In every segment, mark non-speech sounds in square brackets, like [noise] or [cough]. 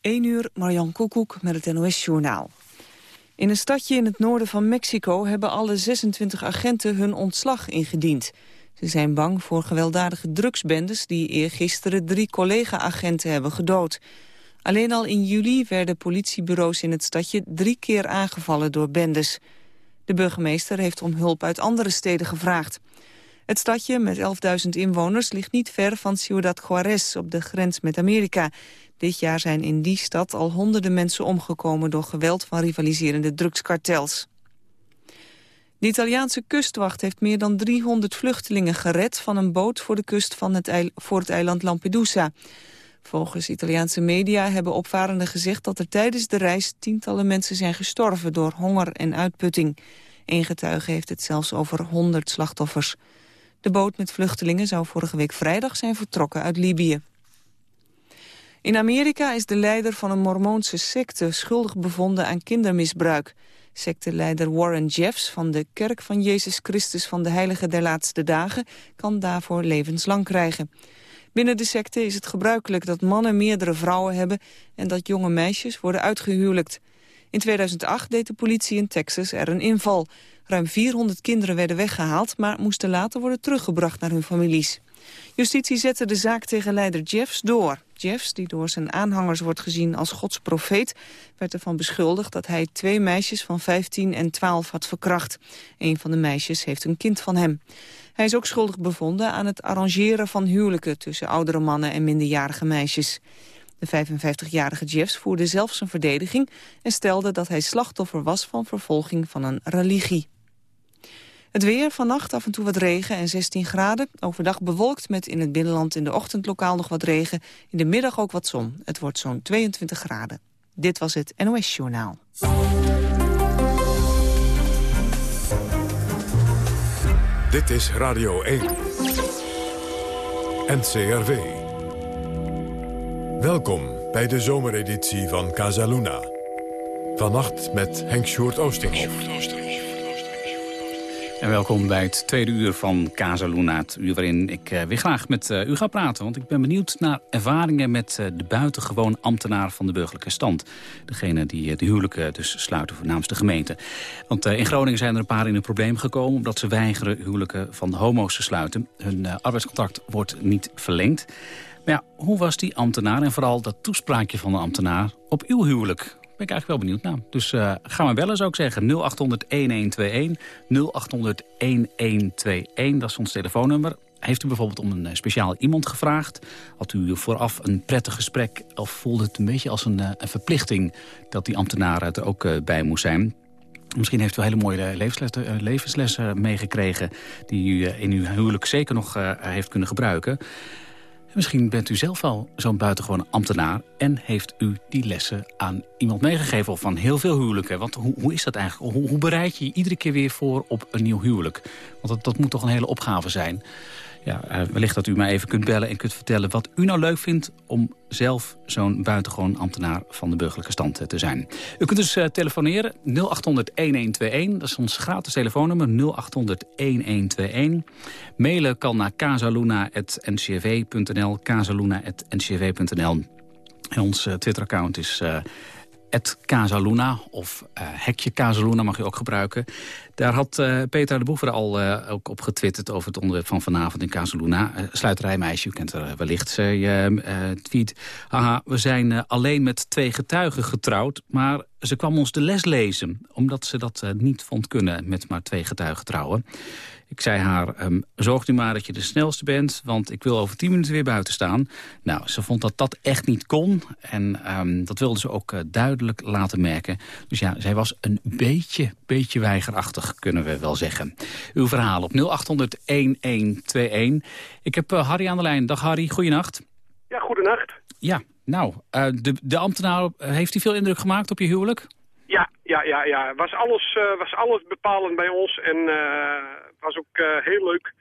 1 uur, Marjan Koekoek met het NOS-journaal. In een stadje in het noorden van Mexico hebben alle 26 agenten hun ontslag ingediend. Ze zijn bang voor gewelddadige drugsbendes die eergisteren drie collega-agenten hebben gedood. Alleen al in juli werden politiebureaus in het stadje drie keer aangevallen door bendes. De burgemeester heeft om hulp uit andere steden gevraagd. Het stadje met 11.000 inwoners ligt niet ver van Ciudad Juarez op de grens met Amerika. Dit jaar zijn in die stad al honderden mensen omgekomen door geweld van rivaliserende drugskartels. De Italiaanse kustwacht heeft meer dan 300 vluchtelingen gered van een boot voor de kust van het, voor het eiland Lampedusa. Volgens Italiaanse media hebben opvarenden gezegd dat er tijdens de reis tientallen mensen zijn gestorven door honger en uitputting. Een getuige heeft het zelfs over 100 slachtoffers. De boot met vluchtelingen zou vorige week vrijdag zijn vertrokken uit Libië. In Amerika is de leider van een mormoonse secte schuldig bevonden aan kindermisbruik. Secteleider Warren Jeffs van de Kerk van Jezus Christus van de Heilige der Laatste Dagen kan daarvoor levenslang krijgen. Binnen de secte is het gebruikelijk dat mannen meerdere vrouwen hebben en dat jonge meisjes worden uitgehuwelijkt. In 2008 deed de politie in Texas er een inval. Ruim 400 kinderen werden weggehaald, maar moesten later worden teruggebracht naar hun families. Justitie zette de zaak tegen leider Jeffs door. Jeffs, die door zijn aanhangers wordt gezien als godsprofeet... werd ervan beschuldigd dat hij twee meisjes van 15 en 12 had verkracht. Een van de meisjes heeft een kind van hem. Hij is ook schuldig bevonden aan het arrangeren van huwelijken... tussen oudere mannen en minderjarige meisjes. De 55-jarige Jeffs voerde zelf zijn verdediging... en stelde dat hij slachtoffer was van vervolging van een religie. Het weer, vannacht af en toe wat regen en 16 graden. Overdag bewolkt met in het binnenland in de ochtend lokaal nog wat regen. In de middag ook wat zon. Het wordt zo'n 22 graden. Dit was het NOS Journaal. Dit is Radio 1. NCRV. Welkom bij de zomereditie van Casaluna. Vannacht met Henk Sjoerd Oosterhoff. En welkom bij het tweede uur van Casa Luna. Het uur waarin ik uh, weer graag met uh, u ga praten. Want ik ben benieuwd naar ervaringen met uh, de buitengewoon ambtenaar van de burgerlijke stand. Degene die de huwelijken dus sluiten voor namens de gemeente. Want in Groningen zijn er een paar in een probleem gekomen... omdat ze weigeren huwelijken van homo's te sluiten. Hun arbeidscontract wordt niet verlengd. Maar ja, hoe was die ambtenaar en vooral dat toespraakje van de ambtenaar op uw huwelijk? Ben ik eigenlijk wel benieuwd naar. Dus uh, ga maar bellen, zou ik zeggen. 0800-1121, 0800-1121, dat is ons telefoonnummer. Heeft u bijvoorbeeld om een eh, speciaal iemand gevraagd? Had u vooraf een prettig gesprek of voelde het een beetje als een, eh, verplichting... dat die ambtenaar er ook bij moest zijn? Misschien heeft u hele mooie levenslessen, levenslessen meegekregen... die u in uw huwelijk zeker nog heeft kunnen gebruiken. Misschien bent u zelf wel zo'n buitengewone ambtenaar... en heeft u die lessen aan iemand meegegeven of van heel veel huwelijken. Want hoe, hoe is dat eigenlijk? Hoe, hoe, bereid je je iedere keer weer voor op een nieuw huwelijk? Want dat, dat moet toch een hele opgave zijn ja, uh, wellicht dat u mij even kunt bellen en kunt vertellen wat u nou leuk vindt... om zelf zo'n buitengewoon ambtenaar van de burgerlijke stand te zijn. U kunt dus uh, telefoneren 0800-1121, dat is ons gratis telefoonnummer 0800-1121. Mailen kan naar casaluna.ncv.nl, casaluna.ncv.nl. En ons Twitter-account is Casaluna of uh, hekje Casaluna mag je ook gebruiken. Daar had uh, Peter de Boever al uh, ook op getwitterd over het onderwerp van vanavond in Casaluna. Sluiterijmeisje, u kent haar wellicht. Zij tweet, haha, we zijn alleen met twee getuigen getrouwd, maar ze kwam ons de les lezen, omdat ze dat niet vond kunnen met maar twee getuigen trouwen. Ik zei haar, um, zorg nu maar dat je de snelste bent... want ik wil over tien minuten weer buiten staan. Nou, ze vond dat dat echt niet kon. En um, dat wilde ze ook uh, duidelijk laten merken. Dus ja, zij was een beetje, beetje weigerachtig, kunnen we wel zeggen. Uw verhaal op 0800-1121. Ik heb uh, Harry aan de lijn. Dag Harry, goeienacht. Ja, goedenacht. Ja, nou, uh, de, de ambtenaar, heeft hij veel indruk gemaakt op je huwelijk? Ja, ja, ja, ja. Was alles, was alles bepalend bij ons en was ook eh, heel leuk.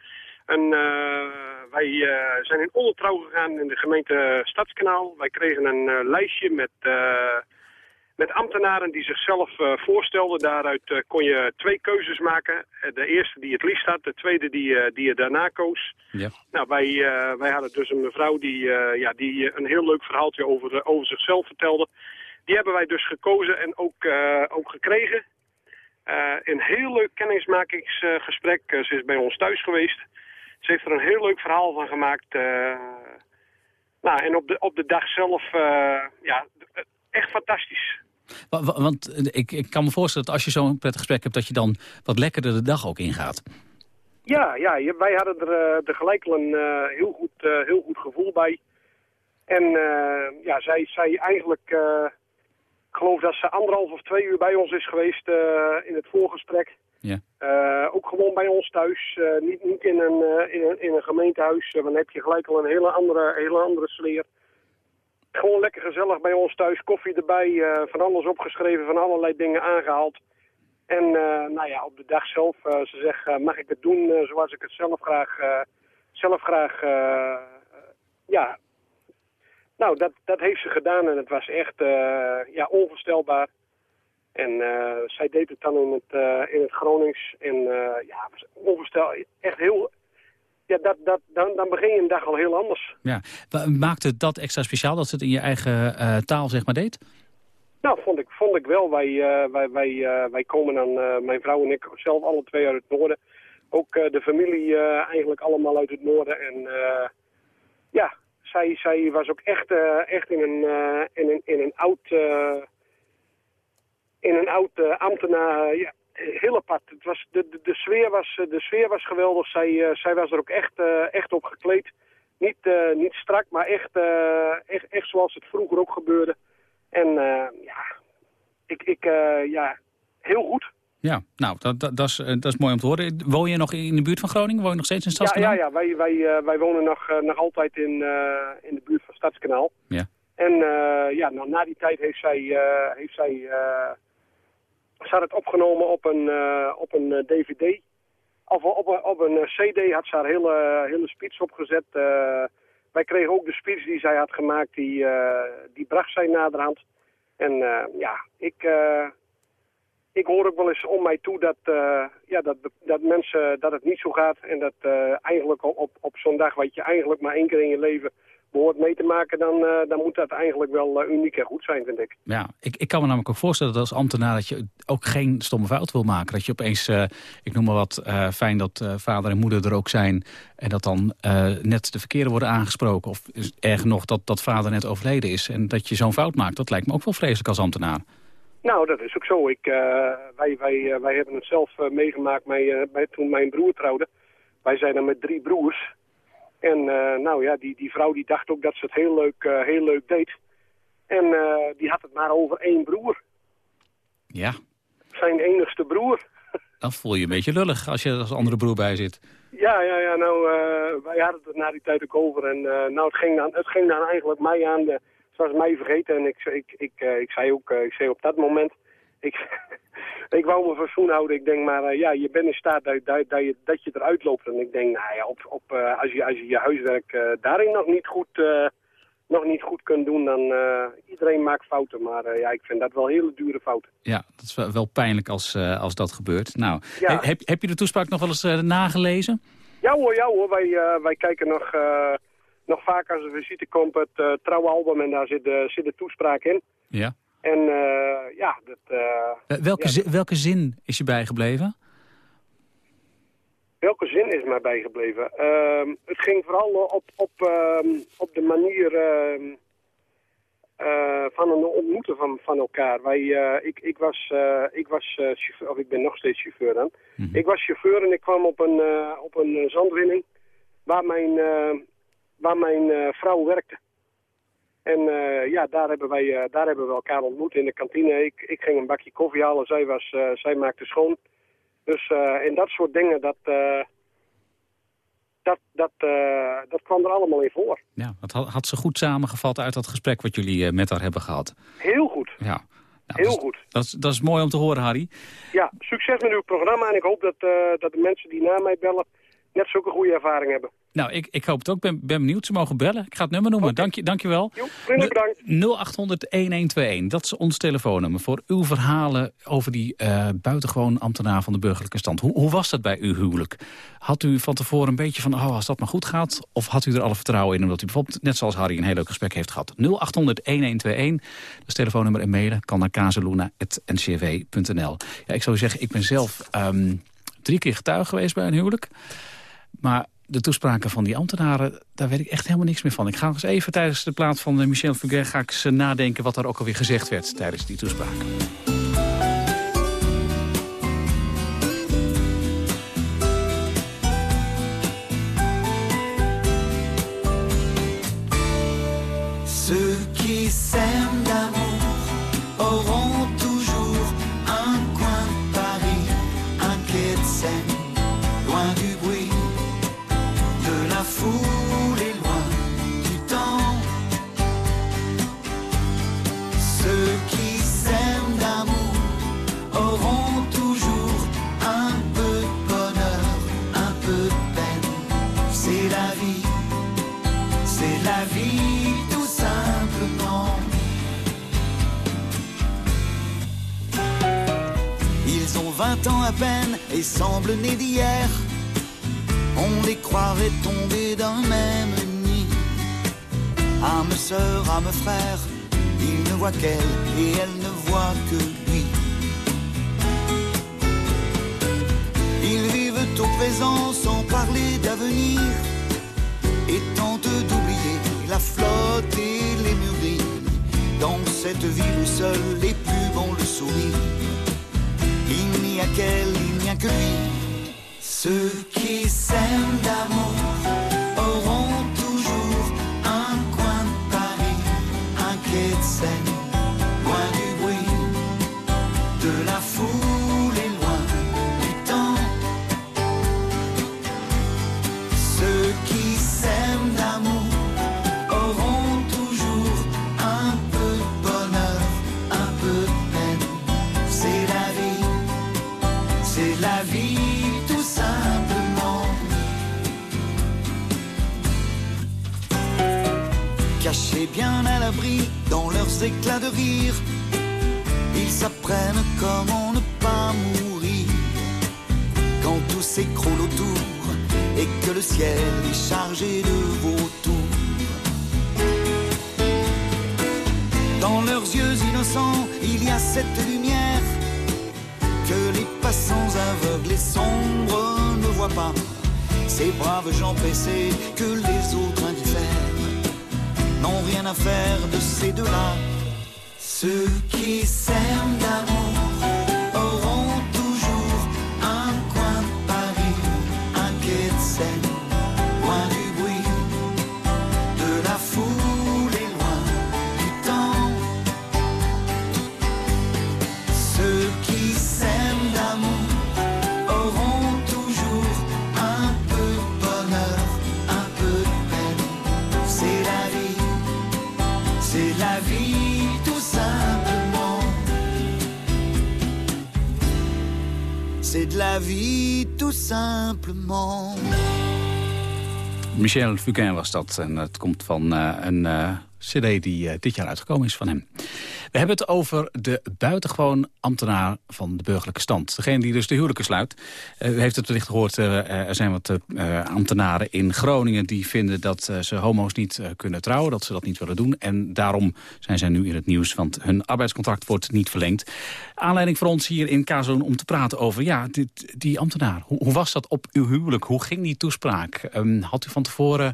En eh, wij eh, zijn in ondertrouw gegaan in de gemeente Stadskanaal. Wij kregen een lijstje met met ambtenaren die zichzelf voorstelden. Daaruit kon je twee keuzes maken. de eerste die het liefst had, de tweede die, die je daarna koos. Ja. Nou, wij, wij hadden dus een mevrouw die, ja, die een heel leuk verhaaltje over, over zichzelf vertelde. Die hebben wij dus gekozen en ook, ook gekregen. een heel leuk kennismakingsgesprek. ze is bij ons thuis geweest. Ze heeft er een heel leuk verhaal van gemaakt. nou, en op de, op de dag zelf, ja, echt fantastisch. Want ik, ik kan me voorstellen dat als je zo'n prettig gesprek hebt... dat je dan wat lekkerder de dag ook ingaat. Ja, ja wij hadden er, er eh, gelijk een uh, heel, goed, uh, heel goed gevoel bij. En ja, zij, zij eigenlijk... ik geloof dat ze anderhalf of twee uur bij ons is geweest in het voorgesprek. Ja. ook gewoon bij ons thuis. niet niet in, een, in, een, in een gemeentehuis. dan heb je gelijk al een hele andere, hele andere sfeer. Gewoon lekker gezellig bij ons thuis, koffie erbij, eh, van alles opgeschreven, van allerlei dingen aangehaald. En nou ja, op de dag zelf, ze zegt, mag ik het doen zoals ik het zelf graag, zelf graag, ja. Nou, dat, dat heeft ze gedaan en het was echt ja, onvoorstelbaar. En zij deed het dan in het, in het Gronings. En ja, was onvoorstelbaar. Echt heel, ja, dat, dat, dan, dan begin je een dag al heel anders. Ja. Maakte het dat extra speciaal dat ze het in je eigen taal zeg maar deed? Nou, vond ik, vond ik wel. Wij, wij, wij, wij komen dan, mijn vrouw en ik, zelf alle twee uit het noorden. Ook de familie eigenlijk allemaal uit het noorden. En ja, zij, zij was ook echt, echt in, een, in, een, in een oud... in een oud ambtenaar, ja, heel apart. Het was, de, de, de, sfeer was, eh, de sfeer was geweldig. Zij, zij was er ook echt, echt op gekleed. Niet, niet strak, maar echt, echt, echt zoals het vroeger ook gebeurde. En ja, ik, ik, ja, heel goed. Ja, nou, dat, dat, dat, is, dat is mooi om te horen. Woon je nog in de buurt van Groningen? Woon je nog steeds in Stadskanaal? Ja, ja, ja. wij, wij, wij wonen nog, nog altijd in, in de buurt van Stadskanaal. Ja. En ja, nou, na die tijd heeft zij, heeft zij ze had het opgenomen op een, uh, op een dvd. Eh, of op, een, op een eh, cd had ze haar hele, hele speech opgezet. Uh, wij kregen ook de speech die zij had gemaakt, die, die bracht zij naderhand. En ja, ik, ik hoor ook wel eens om mij toe dat, ja, dat, dat mensen, dat het niet zo gaat. En dat eigenlijk op, op zo'n dag wat je eigenlijk maar één keer in je leven behoort mee te maken, dan, uh, dan moet dat eigenlijk wel uh, uniek en goed zijn, vind ik. Ja, ik, ik kan me namelijk ook voorstellen dat als ambtenaar dat je ook geen stomme fout wil maken. Dat je opeens, uh, ik noem maar wat, fijn dat vader en moeder er ook zijn... en dat dan net de verkeerde worden aangesproken. Of erg nog dat, dat vader net overleden is. En dat je zo'n fout maakt, dat lijkt me ook wel vreselijk als ambtenaar. Nou, dat is ook zo. Ik, wij, wij, wij hebben het zelf meegemaakt bij, toen mijn broer trouwde. Wij zijn dan met drie broers... En nou ja, die, die vrouw die dacht ook dat ze het heel leuk, heel leuk deed. En die had het maar over één broer. Ja. Zijn enigste broer. [laughs] Dan voel je een beetje lullig als je als andere broer bij zit. Ja, ja, ja. Nou, wij hadden het na die tijd ook over. En nou, het ging, dan, het ging dan eigenlijk mij aan. De, ze was mij vergeten. En ik, ik, ik, ik, zei ook, ik zei op dat moment... Ik, [laughs] ik wou me van houden. Ik denk maar, uh, ja, je bent in staat dat, dat, dat, je, dat je eruit loopt. En ik denk, nou ja, op, op, als, je, als je je huiswerk daarin nog niet goed, nog niet goed kunt doen, dan iedereen maakt fouten. Maar ja, ik vind dat wel hele dure fouten. Ja, dat is wel, wel pijnlijk als, als dat gebeurt. Nou, ja. heb, heb je de toespraak nog wel eens nagelezen? Ja hoor, ja hoor. Wij, wij kijken nog, nog vaak als een visite komt het trouwalbum en daar zit de, zit de toespraak in. Ja. En uh, ja, dat... Uh, welke, ja, zin, welke zin is je bijgebleven? Welke zin is mij bijgebleven? Uh, het ging vooral op, op, op de manier van een ontmoeten van, van elkaar. Wij, ik, ik was, ik was chauffeur, of ik ben nog steeds chauffeur dan. Mm -hmm. Ik was chauffeur en ik kwam op een, op een zandwinning waar mijn, waar mijn vrouw werkte. En uh, ja, daar hebben, wij, uh, daar hebben we elkaar ontmoet in de kantine. Ik, ik ging een bakje koffie halen, zij, was, uh, zij maakte schoon. Dus en dat soort dingen, dat, dat, dat, dat kwam er allemaal in voor. Ja, dat had, ze goed samengevat uit dat gesprek wat jullie met haar hebben gehad. Heel goed. Ja. Nou, Heel dat goed. Dat is, dat is mooi om te horen, Harry. Ja, succes met uw programma. En ik hoop dat, dat de mensen die na mij bellen net zulke goede ervaring hebben. Nou, ik, ik hoop het ook. Ben, ben benieuwd. Ze mogen bellen. Ik ga het nummer noemen. Dank, je, dank je wel. Jo, bedankt. 0800-1121. Dat is ons telefoonnummer voor uw verhalen over die uh, buitengewoon ambtenaar van de burgerlijke stand. Hoe, hoe, was dat bij uw huwelijk? Had u van tevoren een beetje van, oh, als dat maar goed gaat? Of had u er alle vertrouwen in, omdat u bijvoorbeeld, net zoals Harry, een heel leuk gesprek heeft gehad? 0800-1121. Dat is telefoonnummer en mailen. Kan naar kazeluna.ncv.nl. Ja, ik zou zeggen, ik ben zelf um, drie keer getuige geweest bij een huwelijk. Maar de toespraken van die ambtenaren, daar weet ik echt helemaal niks meer van. Ik ga eens even tijdens de plaats van Michel Fugain... ga ik eens nadenken wat er ook alweer gezegd werd tijdens die toespraak. Vingt ans à peine et semblent nés d'hier. On les croirait tombés d'un même nid. Âme sœur, âme frère, il ne voit qu'elle et elle ne voit que lui. Ils vivent au présent sans parler d'avenir et tentent d'oublier la flotte et les mûries. Dans cette ville où seuls les pubs ont le sourire a qu'elle, il n'y a que lui. Ceux qui s'aiment d'amour auront toujours un coin de Paris, un quai de Seine, Cachés bien à l'abri dans leurs éclats de rire, ils s'apprennent comment ne pas mourir. Quand tout s'écroule autour et que le ciel est chargé de vautours. Dans leurs yeux innocents, il y a cette lumière que les passants aveugles et sombres ne voient pas. Ces braves gens pressés que les autres n'ont rien à faire de ces deux-là. Ceux qui s'aiment d'amour tout simplement. Michel Fugain was dat. En het komt van uh, een uh, cd die uh, dit jaar uitgekomen is van hem. We hebben het over de buitengewoon ambtenaar van de burgerlijke stand. Degene die dus de huwelijken sluit. u heeft het wellicht gehoord, er zijn wat ambtenaren in Groningen... die vinden dat ze homo's niet kunnen trouwen, dat ze dat niet willen doen. En daarom zijn zij nu in het nieuws, want hun arbeidscontract wordt niet verlengd. Aanleiding voor ons hier in Kazoon om te praten over ja, dit, die ambtenaar. Hoe, was dat op uw huwelijk? Hoe ging die toespraak? Um, had u van tevoren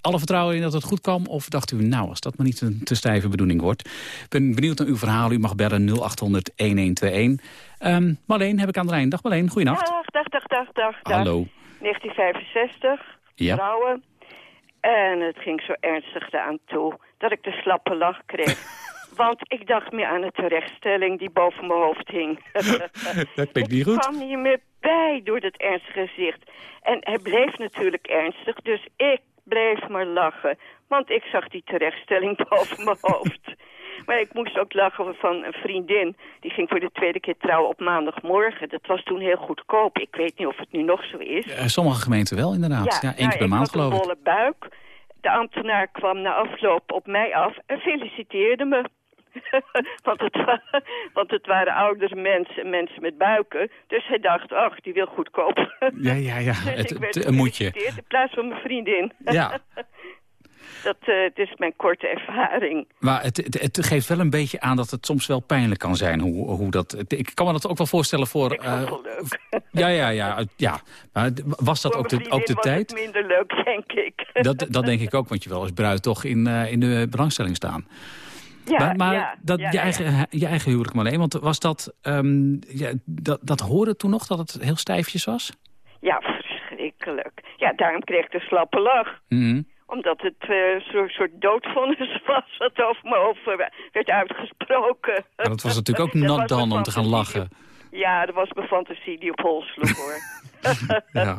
alle vertrouwen in dat het goed kwam? Of dacht u, nou, als dat maar niet een te stijve bedoeling wordt. Ik ben benieuwd naar uw verhaal. U mag bellen 0800-1121. Um, Marleen heb ik aan de lijn. Dag Marleen, goeienacht. Dag, dag, dag, dag, dag. Hallo. 1965, ja. trouwen. En het ging zo ernstig eraan toe dat ik de slappe lach kreeg. [laughs] Want ik dacht meer aan de terechtstelling die boven mijn hoofd hing. [laughs] dat klinkt niet goed. Ik kwam niet meer bij door dat ernstige gezicht. En hij bleef natuurlijk ernstig, dus ik bleef maar lachen. Want ik zag die terechtstelling [laughs] boven mijn hoofd. Maar ik moest ook lachen van een vriendin. Die ging voor de tweede keer trouwen op maandagmorgen. Dat was toen heel goedkoop. Ik weet niet of het nu nog zo is. Eh, sommige gemeenten wel, inderdaad. Ja, één keer nou, per maand geloof ik. een bolle buik. De ambtenaar kwam na afloop op mij af en feliciteerde me. [laughs] want, het [laughs] want het waren oudere mensen, mensen met buiken. Dus hij dacht, ach, die wil goedkoop. [laughs] ja, ja, ja. dus het, ik werd een moedje. in plaats van mijn vriendin. Ja. Dat uh, het is mijn korte ervaring. Maar het, het, het, geeft wel een beetje aan dat het soms wel pijnlijk kan zijn. Hoe, hoe dat, ik kan me dat ook wel voorstellen voor... Ik uh, wel leuk. Ja, ja, ja, ja. Maar was dat voor ook de, ook de was tijd? Het minder leuk, denk ik. Dat, dat denk ik ook, want je wel als bruid toch in, uh, in de belangstelling staan. Ja, maar maar ja, dat, ja, je, eigen, je eigen huwelijk maar alleen, want was dat, um, ja, dat... Dat hoorde toen nog, dat het heel stijfjes was? Ja, verschrikkelijk. Ja, daarom kreeg ik de slappe lach. Mm -hmm omdat het uh, zo'n soort doodvonnis [laughs] was wat over me over werd uitgesproken. Ja, dat was natuurlijk ook [laughs] nat dan om te gaan lachen. Ja, dat was mijn fantasie die op hol sloeg hoor. [laughs] ja.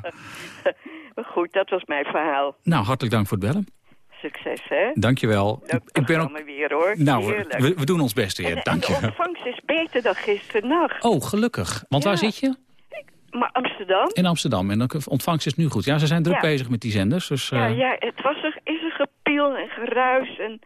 maar goed, dat was mijn verhaal. Nou, hartelijk dank voor het bellen. Succes, hè? Dankjewel. Leuk ik ben ook... weer, hoor. Nou, we, we, doen ons best weer. En, Dank en de ontvangst is beter dan gisternacht. Oh, gelukkig. Want Ja. waar zit je? Maar Amsterdam? In Amsterdam. En de ontvangst is nu goed. Ja, ze zijn druk Ja. bezig met die zenders. Dus, Ja, eh, ja, het was er, is er gepiel en geruis en...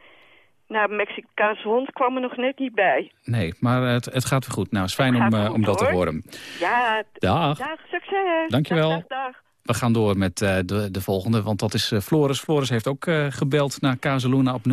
Nou, een Mexicaanse hond kwam er nog net niet bij. Nee, maar het, het gaat weer goed. Nou, het is fijn Het om, eh, om dat te horen. Ja, Dag. dag, succes. Dankjewel. Dag, dag, dag. We gaan door met eh, de, de volgende, want dat is eh, Floris. Floris heeft ook eh, gebeld naar Kazeluna op 0800-1121.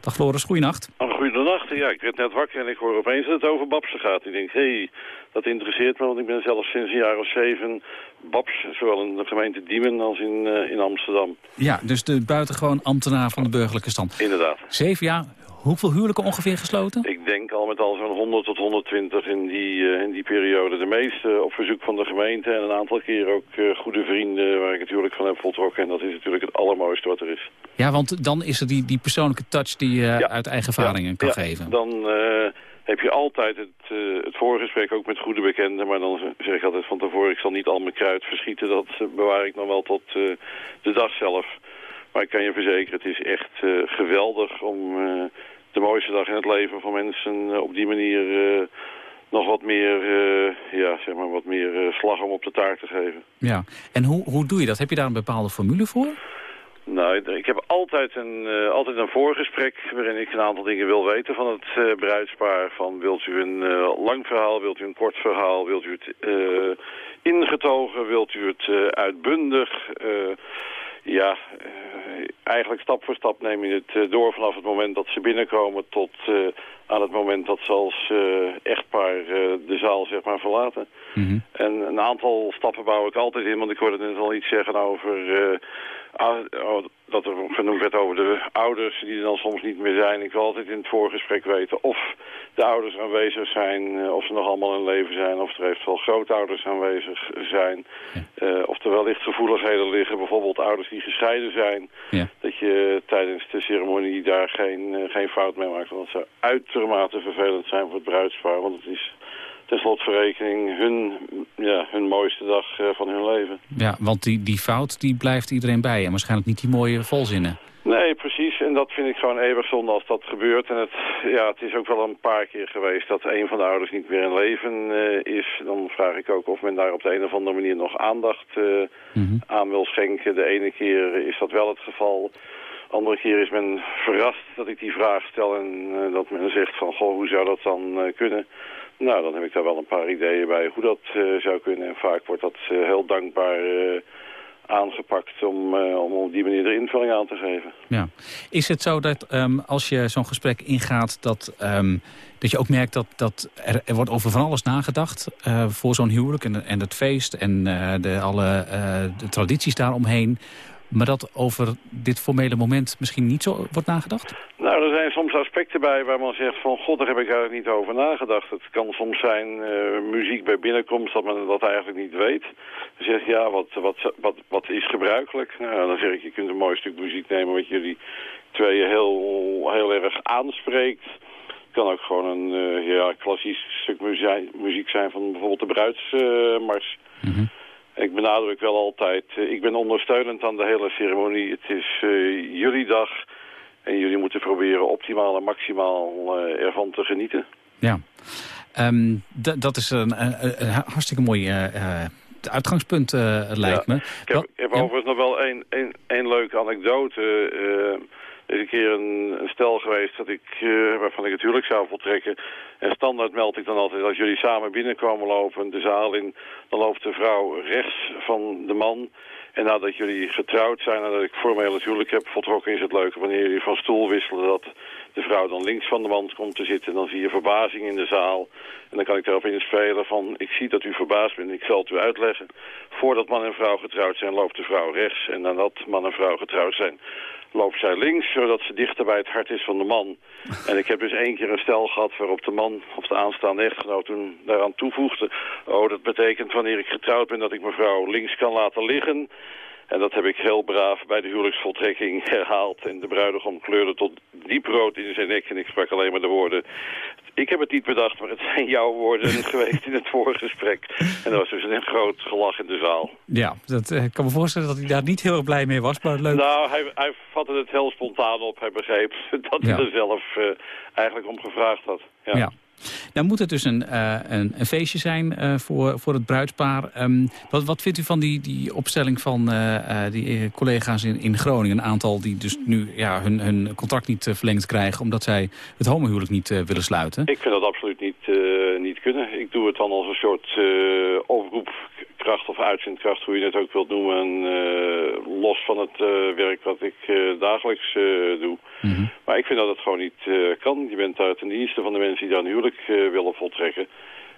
Dag Floris, goeienacht. Oh, Goedenacht. Ja, ik werd net wakker en ik hoor opeens dat het over Babsen gaat. Ik denk, hé, hey, dat interesseert me, want ik ben zelf sinds een jaar of zeven Babs, zowel in de gemeente Diemen als in, in Amsterdam. Ja, dus de buitengewoon ambtenaar van de burgerlijke stand. Inderdaad. Zeven jaar, hoeveel huwelijken ongeveer gesloten? Ik denk al met al zo'n 100 tot 120 in die, eh, in die periode. De meeste op verzoek van de gemeente en een aantal keer ook eh, goede vrienden waar ik het huwelijk van heb voltrokken. En dat is natuurlijk het allermooiste wat er is. Ja, want dan is er die, die persoonlijke touch die je Ja. uit eigen ervaringen kan Ja, geven. Dan eh, heb je altijd het, het voorgesprek ook met goede bekenden. Maar dan zeg ik altijd van tevoren, ik zal niet al mijn kruid verschieten. Dat bewaar ik dan wel tot de dag zelf. Maar ik kan je verzekeren, het is echt geweldig om de mooiste dag in het leven van mensen eh, op die manier... eh, nog wat meer, eh, ja, zeg maar, wat meer slag om op de taart te geven. Ja, en hoe, hoe doe je dat? Heb je daar een bepaalde formule voor? Nou, ik heb altijd een, altijd een voorgesprek waarin ik een aantal dingen wil weten van het bruidspaar. Van wilt u een lang verhaal, wilt u een kort verhaal, wilt u het ingetogen, wilt u het uitbundig. Ja, eh, eigenlijk stap voor stap neem je het eh, door vanaf het moment dat ze binnenkomen tot eh, aan het moment dat ze als eh, echtpaar eh, de zaal zeg maar verlaten. Mhm. En een aantal stappen bouw ik altijd in, want ik hoorde net al iets zeggen over... eh, oh, dat er genoemd werd over de ouders die er dan soms niet meer zijn. Ik wil altijd in het voorgesprek weten of de ouders aanwezig zijn, of ze nog allemaal in leven zijn, of er eventueel grootouders aanwezig zijn. of er wellicht gevoeligheden liggen, bijvoorbeeld ouders die gescheiden zijn. Ja. Dat je tijdens de ceremonie daar geen, geen fout mee maakt. Want dat zou uitermate vervelend zijn voor het bruidspaar, want het is ten slotverrekening hun, ja, hun mooiste dag eh, van hun leven. Ja, want die, die fout die blijft iedereen bij. En waarschijnlijk niet die mooie volzinnen. Nee, precies. En dat vind ik gewoon eeuwig zonde als dat gebeurt. En het, ja, het is ook wel een paar keer geweest dat een van de ouders niet meer in leven eh, is. Dan vraag ik ook of men daar op de een of andere manier nog aandacht eh, Mhm. aan wil schenken. De ene keer is dat wel het geval. Andere keer is men verrast dat ik die vraag stel en eh, dat men zegt van, goh, hoe zou dat dan eh, kunnen? Nou, dan heb ik daar wel een paar ideeën bij hoe dat eh, zou kunnen. En vaak wordt dat heel dankbaar aangepakt om, om op die manier de invulling aan te geven. Ja. Is het zo dat ehm, als je zo'n gesprek ingaat... dat, ehm, dat je ook merkt dat, dat er, er wordt over van alles nagedacht... voor zo'n huwelijk en, en het feest en de, alle de tradities daaromheen... maar dat over dit formele moment misschien niet zo wordt nagedacht? Nou, er zijn soms aspecten bij waar men zegt van... god, daar heb ik eigenlijk niet over nagedacht. Het kan soms zijn eh, muziek bij binnenkomst dat men dat eigenlijk niet weet. Dan zeg je, ja, wat, wat, wat, wat is gebruikelijk? Nou, dan zeg ik, je kunt een mooi stuk muziek nemen... wat jullie tweeën heel, heel erg aanspreekt. Het kan ook gewoon een eh, ja, klassisch stuk muzie- muziek zijn van bijvoorbeeld de bruidsmars. Mhm. Ik benadruk wel altijd, eh, ik ben ondersteunend aan de hele ceremonie. Het is eh, jullie dag En jullie moeten proberen optimaal en maximaal uh, ervan te genieten. Ja, um, dat is een, een, een hartstikke mooi uh, uitgangspunt, lijkt me. Ik heb, ik heb overigens nog wel één, één, één leuke anekdote. Is een keer een, stel geweest dat ik, waarvan ik het huwelijk zou voltrekken. En standaard meld ik dan altijd, als jullie samen binnenkomen lopen de zaal in... dan loopt de vrouw rechts van de man... En nadat jullie getrouwd zijn en dat ik formeel het huwelijk heb voltrokken... is het leuk wanneer jullie van stoel wisselen dat de vrouw dan links van de wand komt te zitten. Dan zie je verbazing in de zaal. En dan kan ik daarop inspelen van... ik zie dat u verbaasd bent, ik zal het u uitleggen. Voordat man en vrouw getrouwd zijn, loopt de vrouw rechts. En nadat man en vrouw getrouwd zijn, loopt zij links... zodat ze dichter bij het hart is van de man. [laughs] En ik heb dus één keer een stel gehad waarop de man of de aanstaande echtgenoot toen daaraan toevoegde... oh, dat betekent wanneer ik getrouwd ben dat ik mevrouw links kan laten liggen... En dat heb ik heel braaf bij de huwelijksvoltrekking [laughs] herhaald. En de bruidegom kleurde tot diep rood in zijn nek. En ik sprak alleen maar de woorden... Ik heb het niet bedacht, maar het zijn jouw woorden [laughs] geweest in het vorige gesprek. En er was dus een groot gelach in de zaal. Ja, dat, eh, ik kan me voorstellen dat hij daar niet heel erg blij mee was, maar leuk. Nou, hij, hij vatte het heel spontaan op. Hij begreep [laughs] dat hij er zelf uh, eigenlijk om gevraagd had. ja. ja. Nou moet het dus een, uh, een, een, feestje zijn uh, voor, voor het bruidspaar. Um, wat, wat vindt u van die, die opstelling van uh, die collega's in, in Groningen? Een aantal die dus nu ja, hun, hun contract niet verlengd krijgen... omdat zij het homohuwelijk niet willen sluiten? Ik vind dat absoluut niet, niet kunnen. Ik doe het dan als een soort oproep kracht of uitzendkracht, hoe je het ook wilt noemen, uh, los van het uh, werk wat ik uh, dagelijks doe. Mm -hmm. Maar ik vind dat het gewoon niet kan. Je bent daar ten dienste van de mensen die daar een huwelijk willen voltrekken.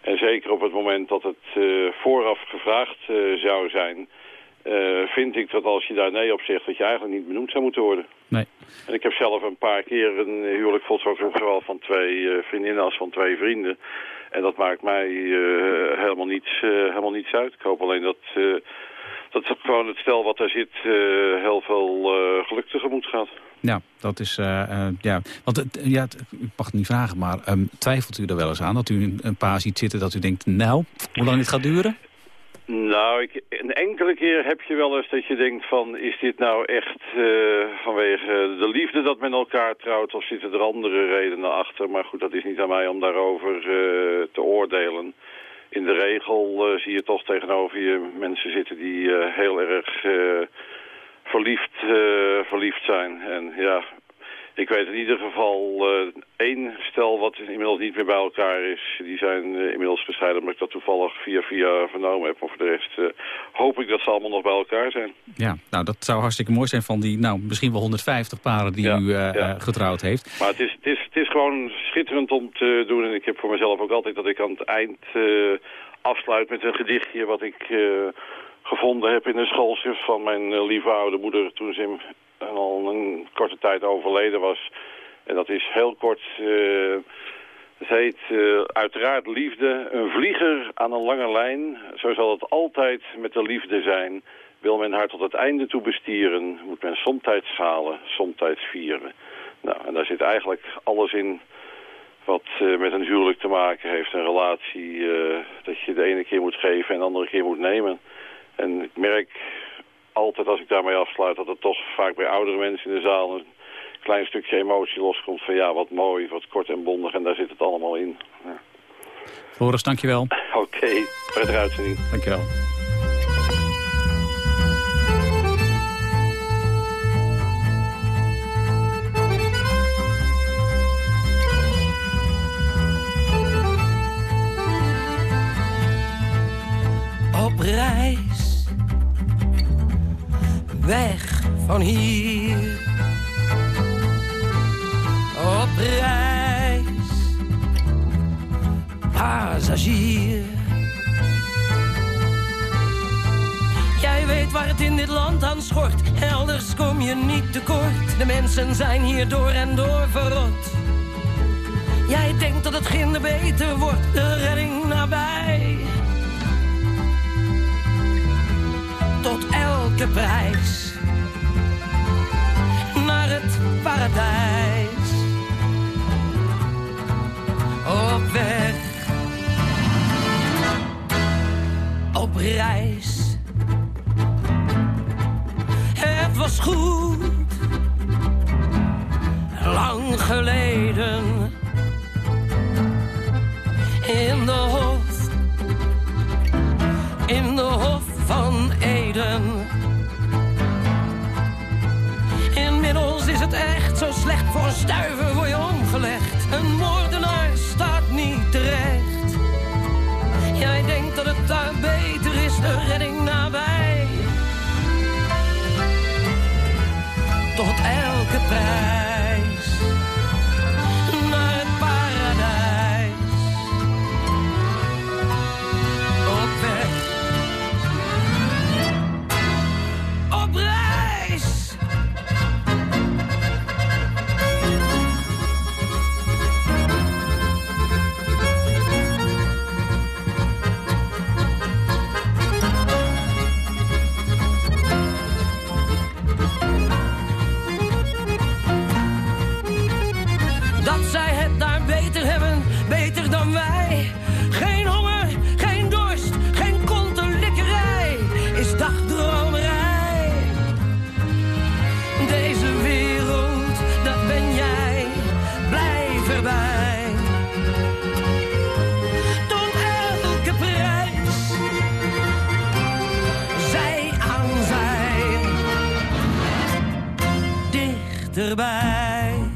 En zeker op het moment dat het vooraf gevraagd zou zijn... vind ik dat als je daar nee op zegt, dat je eigenlijk niet benoemd zou moeten worden. Nee. En ik heb zelf een paar keer een huwelijk voltrokken, zowel van twee vriendinnen als van twee vrienden. En dat maakt mij uh, helemaal, niets, uh, helemaal niets uit. Ik hoop alleen dat, uh, dat gewoon het stel wat daar zit heel veel geluk tegemoet gaat. Ja, dat is... ja, want ja, ik mag het niet vragen, maar um, twijfelt u er wel eens aan dat u een paar ziet zitten dat u denkt... nou, hoe lang dit gaat duren? Nou, ik, een enkele keer heb je wel eens dat je denkt van... is dit nou echt uh, vanwege de liefde dat men elkaar trouwt... of zitten er andere redenen achter? Maar goed, dat is niet aan mij om daarover uh, te oordelen. In de regel uh, zie je toch tegenover je mensen zitten die heel erg verliefd, verliefd zijn. En ja, ik weet in ieder geval uh, één stel wat inmiddels niet meer bij elkaar is. Die zijn uh, inmiddels gescheiden omdat ik dat toevallig via via vernomen heb. Maar voor de rest uh, hoop ik dat ze allemaal nog bij elkaar zijn. Ja, nou dat zou hartstikke mooi zijn van die nou, misschien wel 150 paren die u ja. getrouwd heeft. Maar het is, het, is, het is gewoon schitterend om te doen. En ik heb voor mezelf ook altijd dat ik aan het eind afsluit met een gedichtje wat ik gevonden heb in een schoolschrift van mijn lieve oude moeder toen ze al een korte tijd overleden was. En dat is heel kort... Uh, het heet uh, uiteraard liefde, een vlieger aan een lange lijn. Zo zal het altijd met de liefde zijn. Wil men haar tot het einde toe bestieren, moet men somtijds schalen, somtijds vieren. Nou, en daar zit eigenlijk alles in wat uh, met een huwelijk te maken heeft. Een relatie dat je de ene keer moet geven en de andere keer moet nemen. En ik merk altijd als ik daarmee afsluit dat er toch vaak bij oudere mensen in de zaal een klein stukje emotie loskomt van ja, wat mooi, wat kort en bondig en daar zit het allemaal in. Ja. Floris, dankjewel. [laughs] Oké, okay, prettige uitzending. Dankjewel. Op reis weg van hier. Op reis, passagier. Jij weet waar het in dit land aan schort, elders kom je niet tekort. De mensen zijn hier door en door verrot. Jij denkt dat het ginder beter wordt, de redding nabij. Tot elke prijs naar het paradijs. Op weg, op reis. Het was goed, lang geleden. Zo slecht voor een stuiver voor je omgelegd. Een moordenaar staat niet terecht. Jij denkt dat het daar beter is, de redding nabij. Tot elke prijs. Dichterbij.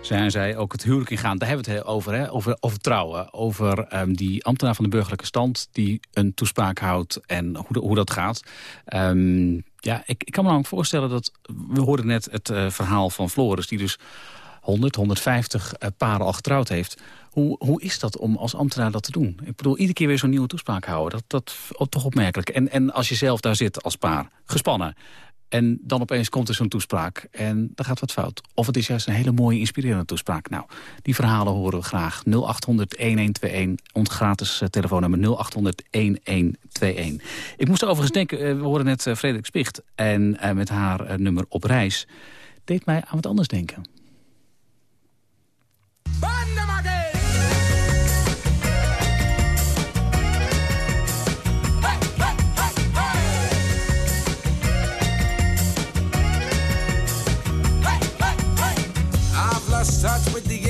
Zijn zij ook het huwelijk ingaan? Daar hebben we het over, hè? over, over trouwen. Over ehm, die ambtenaar van de burgerlijke stand die een toespraak houdt en hoe, hoe dat gaat. Ehm, ja, ik, kan me voorstellen dat... We hoorden net het eh, verhaal van Floris, die dus 100, 150 eh, paren al getrouwd heeft. Hoe, hoe is dat om als ambtenaar dat te doen? Ik bedoel, iedere keer weer zo'n nieuwe toespraak houden. Dat, dat toch opmerkelijk. En, en als je zelf daar zit als paar, gespannen... En dan opeens komt er zo'n toespraak en dan gaat wat fout. Of het is juist een hele mooie, inspirerende toespraak. Nou, die verhalen horen we graag. 0800-1121, ons gratis eh, telefoonnummer 0800-1121. Ik moest er overigens denken, eh, we horen net eh, Frederik Spicht... en met haar nummer Op Reis deed mij aan wat anders denken.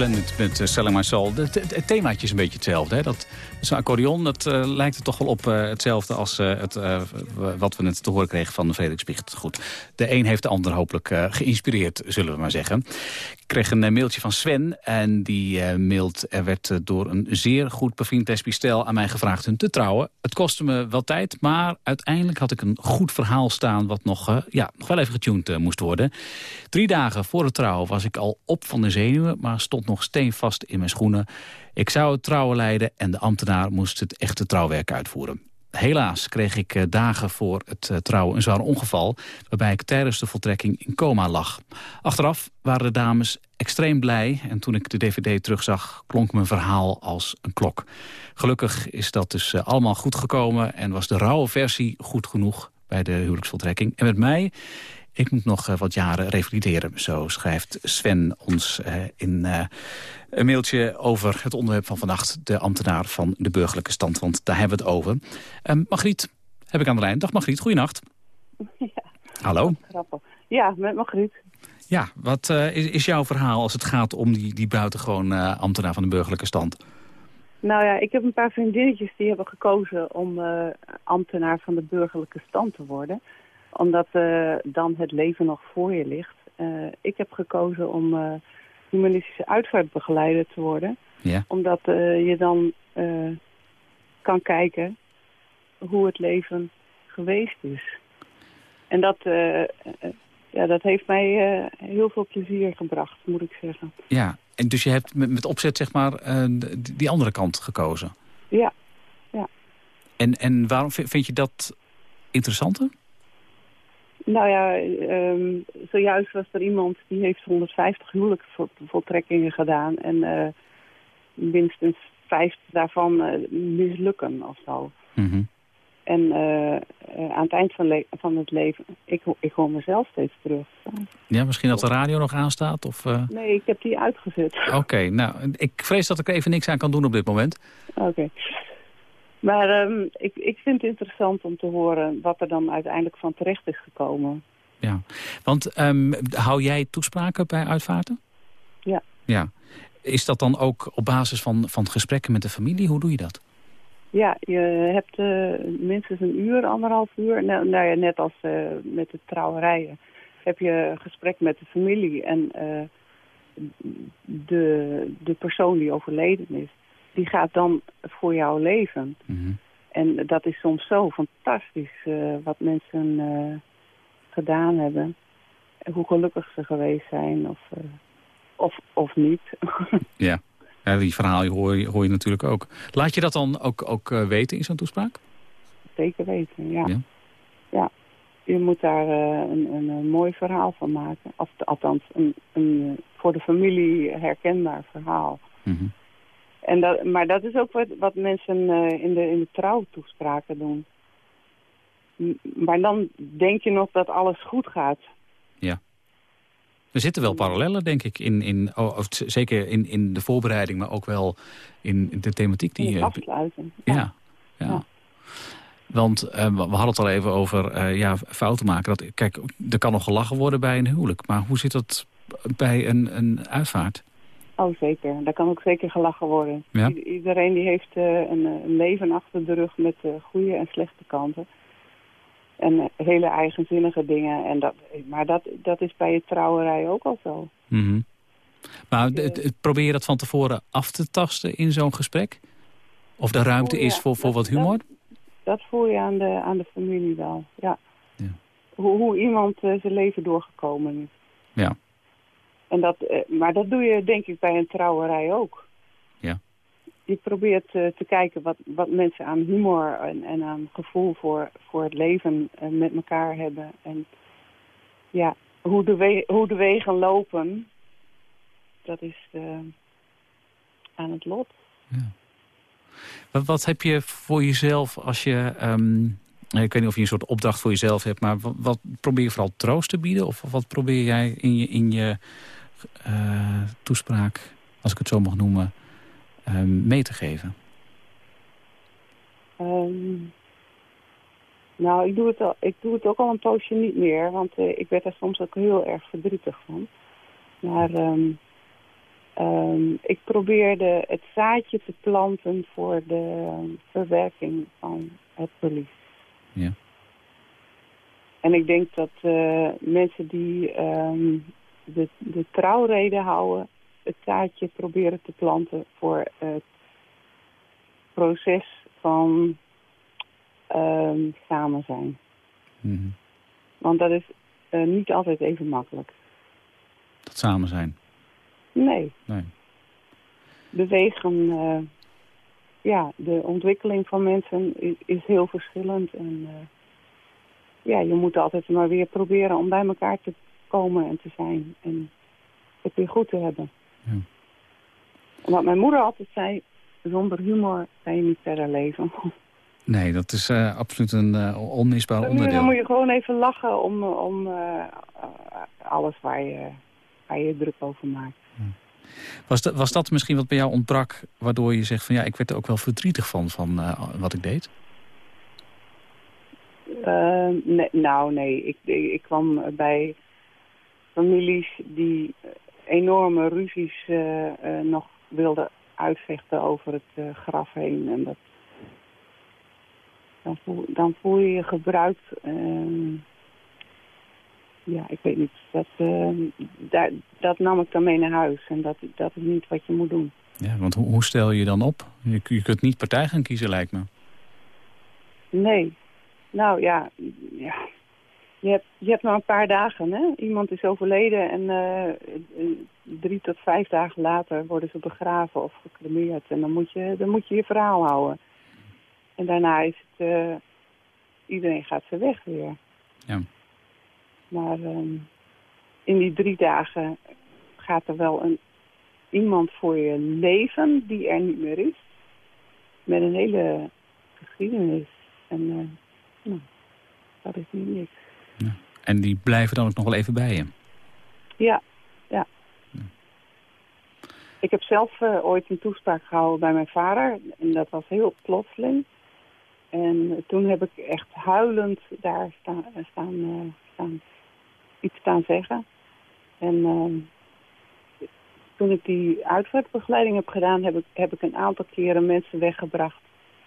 Splendid met Selling My Soul. Het themaatje is een beetje hetzelfde. Hè? Dat, zo'n accordeon, dat eh, lijkt er toch wel op eh, hetzelfde als eh, het, wat we net te horen kregen van Frederik Spicht. Goed, de een heeft de ander hopelijk geïnspireerd, zullen we maar zeggen. Ik kreeg een mailtje van Sven en die mailt... er werd door een zeer goed bevriend aan mij gevraagd hun te trouwen. Het kostte me wel tijd, maar uiteindelijk had ik een goed verhaal staan... wat nog, ja, nog wel even getuned moest worden. Drie dagen voor het trouwen was ik al op van de zenuwen... maar stond nog steenvast in mijn schoenen. Ik zou het trouwen leiden en de ambtenaar moest het echte trouwwerk uitvoeren. Helaas kreeg ik eh, dagen voor het eh, trouwen een zwaar ongeval... waarbij ik tijdens de voltrekking in coma lag. Achteraf waren de dames extreem blij... en toen ik de dvd terugzag, klonk mijn verhaal als een klok. Gelukkig is dat dus eh, allemaal goed gekomen... en was de rauwe versie goed genoeg bij de huwelijksvoltrekking. En met mij Ik moet nog wat jaren revalideren, zo schrijft Sven ons in een mailtje over het onderwerp van vannacht. De ambtenaar van de burgerlijke stand, want daar hebben we het over. Um, Margriet, heb ik aan de lijn. Dag Margriet, goeienacht. [laughs] Ja. Hallo. Ja, met Margriet. Ja, wat uh, is, is, jouw verhaal als het gaat om die, die buitengewoon uh, ambtenaar van de burgerlijke stand? Nou ja, ik heb een paar vriendinnetjes die hebben gekozen om uh, ambtenaar van de burgerlijke stand te worden. Omdat dan het leven nog voor je ligt. ik heb gekozen om humanistische uitvaartbegeleider te worden. Ja. Omdat je dan kan kijken hoe het leven geweest is. En dat, ja, dat heeft mij heel veel plezier gebracht, moet ik zeggen. Ja, en dus je hebt met, met opzet zeg maar die andere kant gekozen? Ja, ja. En, en waarom vind je dat interessanter? Nou ja, um, zojuist was er iemand die heeft 150 huwelijksvoltrekkingen gedaan. En uh, minstens vijf daarvan mislukken of zo. Mm -hmm. En uh, aan het eind van, van, het leven, ik, ik hoor mezelf steeds terug. Ja, misschien dat de radio nog aanstaat? Of, uh... Nee, ik heb die uitgezet. Oké, okay, nou, ik vrees dat ik er even niks aan kan doen op dit moment. Oké. Okay. Maar um, ik, ik vind het interessant om te horen wat er dan uiteindelijk van terecht is gekomen. Ja, want um, hou jij toespraken bij uitvaarten? Ja. Ja. Is dat dan ook op basis van, van gesprekken met de familie? Hoe doe je dat? Ja, je hebt uh, minstens een uur, anderhalf uur. Nou, nou ja, net als uh, met de trouwerijen heb je gesprek met de familie. En uh, de, de persoon die overleden is, die gaat dan voor jou leven. Mm -hmm. En dat is soms zo fantastisch wat mensen gedaan hebben. Hoe gelukkig ze geweest zijn of, of, of niet. [laughs] ja. Ja, die verhaal hoor je, hoor je natuurlijk ook. Laat je dat dan ook, ook weten in zo'n toespraak? Zeker weten, ja. Ja, ja. Je moet daar een, een, een, mooi verhaal van maken. Of, althans, een, een voor de familie herkenbaar verhaal. Mm -hmm. En dat, maar dat is ook wat, wat mensen uh, in, de, in de trouwtoespraken doen. Maar dan denk je nog dat alles goed gaat. Ja. Er zitten wel parallellen, denk ik, in, in, oh, of zeker in, in de voorbereiding, maar ook wel in, in de thematiek die je... afsluiten. Ja, ja. ja. ja. Want uh, we hadden het al even over uh, ja, fouten maken. Dat, kijk, er kan nog gelachen worden bij een huwelijk. Maar hoe zit dat bij een, een uitvaart? Oh, zeker. Daar kan ook zeker gelachen worden. Ja? Iedereen die heeft uh, een, een, leven achter de rug met goede en slechte kanten. En hele eigenzinnige dingen. En dat, maar dat, dat is bij je trouwerij ook al zo. Mm -hmm. Maar probeer je dat van tevoren af te tasten in zo'n gesprek? Of er ruimte is voor, voor dat, wat humor? Dat, dat voel je aan de, aan de familie wel, ja. ja. Hoe, hoe iemand zijn leven doorgekomen is. Ja. En dat, uh, maar dat doe je denk ik bij een trouwerij ook. Ja. Je probeert uh, te kijken wat, wat mensen aan humor en, en aan gevoel voor, voor het leven met elkaar hebben. En ja, hoe de, we hoe de wegen lopen, dat is aan het lot. Ja. Wat, wat, heb je voor jezelf als je... Um, ik weet niet of je een soort opdracht voor jezelf hebt... maar wat, wat probeer je vooral troost te bieden? Of wat probeer jij in je, in je toespraak, als ik het zo mag noemen, uh, mee te geven? Um, nou, ik doe, het al, ik doe het ook al een poosje niet meer... want uh, ik werd er soms ook heel erg verdrietig van. Maar... Um, Um, ik probeerde het zaadje te planten voor de verwerking van het verlies. Ja. En ik denk dat uh, mensen die um, de, de trouwreden houden, het zaadje proberen te planten voor het proces van um, samen zijn. Mm -hmm. Want dat is uh, niet altijd even makkelijk. Dat samen zijn? Nee. nee. De wegen, uh, ja, de ontwikkeling van mensen is, is heel verschillend. En uh, ja, je moet altijd maar weer proberen om bij elkaar te komen en te zijn. En het weer goed te hebben. Ja. En wat mijn moeder altijd zei, zonder humor kan je niet verder leven. Nee, dat is uh, absoluut een uh, onmisbaar onderdeel. Dan moet je gewoon even lachen om, om uh, alles waar je, waar je druk over maakt. Was, dat, was dat misschien wat bij jou ontbrak, waardoor je zegt van ja, ik werd er ook wel verdrietig van, van wat ik deed? nee, nou nee, ik, ik, ik kwam bij families die enorme ruzies nog wilden uitvechten over het graf heen. En dat, dan voel, dan voel je je gebruikt. Uh, ja, ik weet niet. Dat, daar, dat nam ik dan mee naar huis. En dat, dat is niet wat je moet doen. Ja, want hoe, hoe stel je je dan op? Je, je kunt niet partij gaan kiezen, lijkt me. Nee. Nou ja, ja. Je, hebt, je hebt maar een paar dagen. Hè? Iemand is overleden en uh, drie tot vijf dagen later worden ze begraven of gecremeerd. En dan moet je, dan moet je je verhaal houden. En daarna is het... Uh, iedereen gaat zijn weg weer. Ja. Maar um, in die drie dagen gaat er wel een, iemand voor je leven die er niet meer is. Met een hele geschiedenis. En uh, nou, dat is niet niks. En die blijven dan ook nog wel even bij je? Ja, ja. ja. Ik heb zelf uh, ooit een toespraak gehouden bij mijn vader. En dat was heel plotseling. En toen heb ik echt huilend daar staan, staan, uh, staan iets staan zeggen. En uh, toen ik die uitvaartbegeleiding heb gedaan, heb ik, heb ik een aantal keren mensen weggebracht.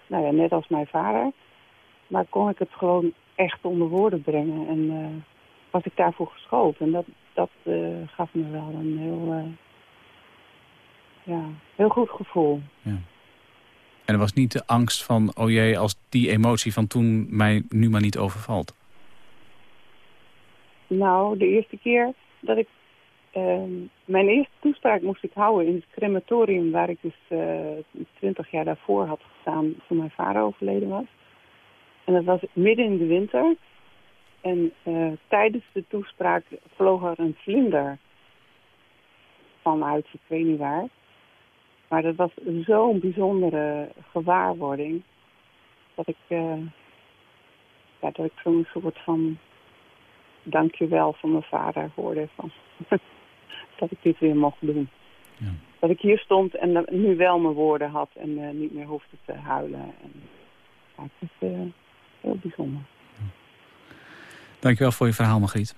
Nou ja, net als mijn vader. Maar kon ik het gewoon echt onder woorden brengen. En uh, was ik daarvoor geschoold. En dat, dat gaf me wel een heel, ja, heel goed gevoel. Ja. En er was niet de angst van, oh jee, als die emotie van toen mij nu maar niet overvalt? Nou, de eerste keer dat ik... Uh, mijn eerste toespraak moest ik houden in het crematorium... waar ik dus twintig uh, jaar daarvoor had gestaan toen mijn vader overleden was. En dat was midden in de winter. En uh, tijdens de toespraak vloog er een vlinder vanuit, ik weet niet waar... Maar dat was zo'n bijzondere gewaarwording. Dat ik, uh, ja, dat ik zo'n soort van dankjewel van mijn vader hoorde. Van, [laughs] dat ik dit weer mocht doen. Ja. Dat ik hier stond en nu wel mijn woorden had en uh, niet meer hoefde te huilen. En, ja, het is heel bijzonder. Dankjewel voor je verhaal, Margriet.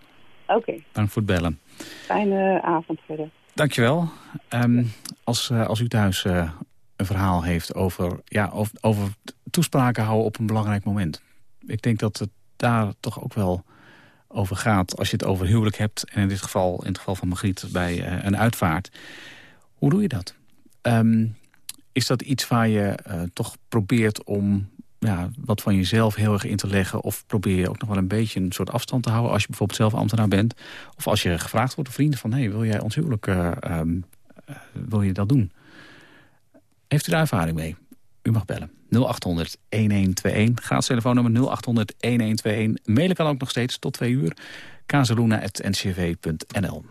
Oké. Okay. Dank voor het bellen. Fijne avond verder. Dankjewel. Um, als, uh, als u thuis uh, een verhaal heeft over, ja, over, over toespraken houden op een belangrijk moment. Ik denk dat het daar toch ook wel over gaat als je het over huwelijk hebt. En in dit geval, in het geval van Margriet, bij uh, een uitvaart. Hoe doe je dat? Um, is dat iets waar je toch probeert om ja, wat van jezelf heel erg in te leggen... of probeer je ook nog wel een beetje een soort afstand te houden... als je bijvoorbeeld zelf ambtenaar bent? Of als je gevraagd wordt door vrienden van... hey, wil jij ons huwelijk, uh, um, uh, wil je dat doen? Heeft u daar ervaring mee? U mag bellen. 0800-1121. Gratis telefoonnummer 0800-1121. Mailen kan ook nog steeds tot 2 uur. kazeluna.ncv.nl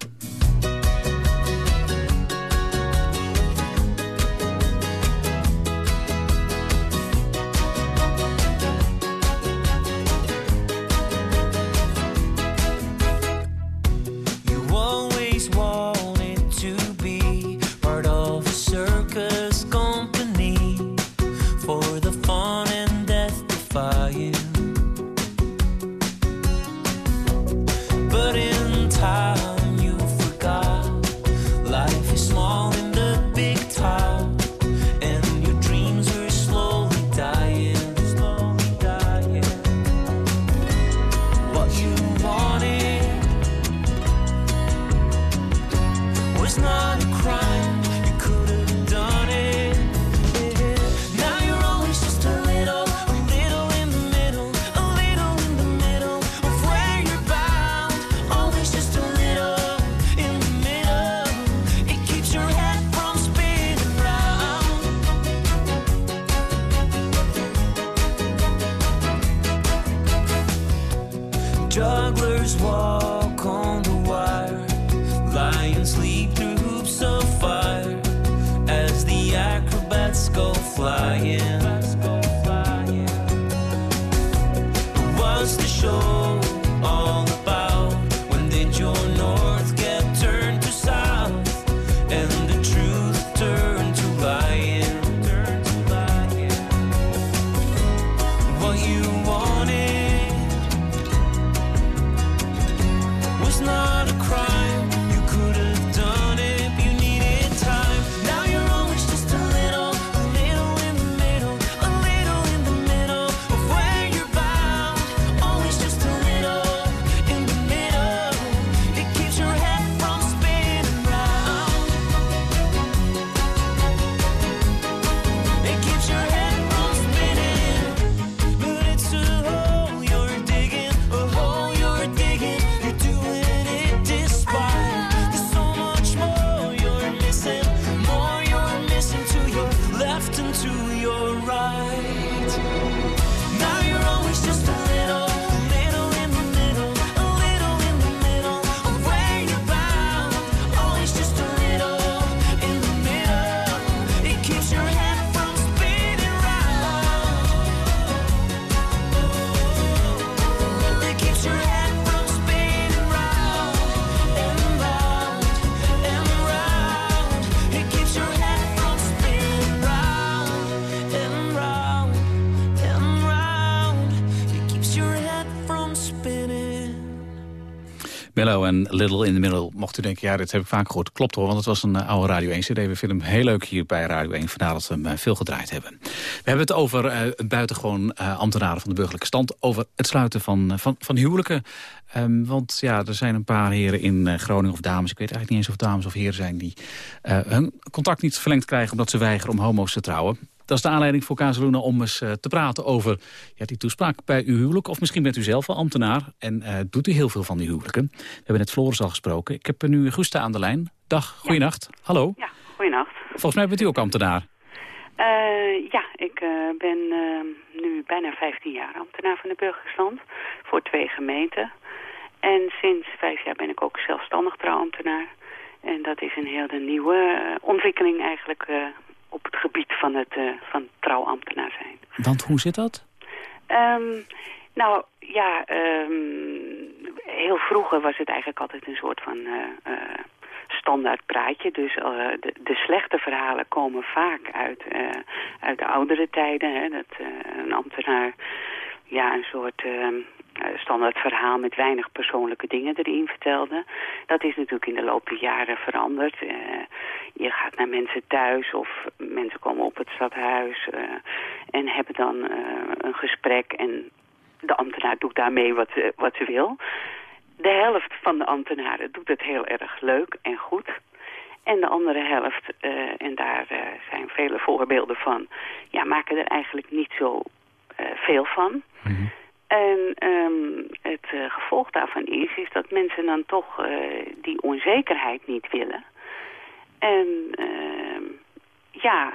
Little in the Middle. Mocht u denken, ja, dit heb ik vaak gehoord. Klopt hoor, want het was een uh, oude Radio 1 CD. We vinden hem heel leuk hier bij Radio 1. Vandaar dat we hem uh, veel gedraaid hebben. We hebben het over uh, buitengewoon ambtenaren van de burgerlijke stand. Over het sluiten van, van, van huwelijken. Um, want ja, er zijn een paar heren in Groningen of dames. Ik weet eigenlijk niet eens of dames of heren zijn die hun contact niet verlengd krijgen... omdat ze weigeren om homo's te trouwen. Dat is de aanleiding voor Kazeluna om eens uh, te praten over ja, die toespraak bij uw huwelijk. Of misschien bent u zelf wel ambtenaar en uh, doet u heel veel van die huwelijken. We hebben net Floris al gesproken. Ik heb nu Gusta aan de lijn. Dag, goeienacht. Ja. Hallo. Ja, goeienacht. Volgens mij bent u ook ambtenaar. Uh, ja, ik ben nu bijna 15 jaar ambtenaar van de burgerstand voor twee gemeenten. En sinds vijf jaar ben ik ook zelfstandig trouwambtenaar. En dat is een hele nieuwe ontwikkeling eigenlijk op het gebied van het uh, van trouwambtenaar zijn. Want hoe zit dat? Um, nou, ja, um, heel vroeger was het eigenlijk altijd een soort van uh, standaard praatje. Dus de, de, slechte verhalen komen vaak uit, uit de oudere tijden. Hè, dat een ambtenaar ja, een soort ehm, standaard verhaal met weinig persoonlijke dingen erin vertelde. Dat is natuurlijk in de loop der jaren veranderd. Uh, je gaat naar mensen thuis of mensen komen op het stadhuis uh, en hebben dan een gesprek en de ambtenaar doet daarmee wat, wat ze wil. De helft van de ambtenaren doet het heel erg leuk en goed. En de andere helft, en daar zijn vele voorbeelden van, ja, maken er eigenlijk niet zo veel van. Mm en um, het uh, gevolg daarvan is, is dat mensen dan toch uh, die onzekerheid niet willen. En uh, ja,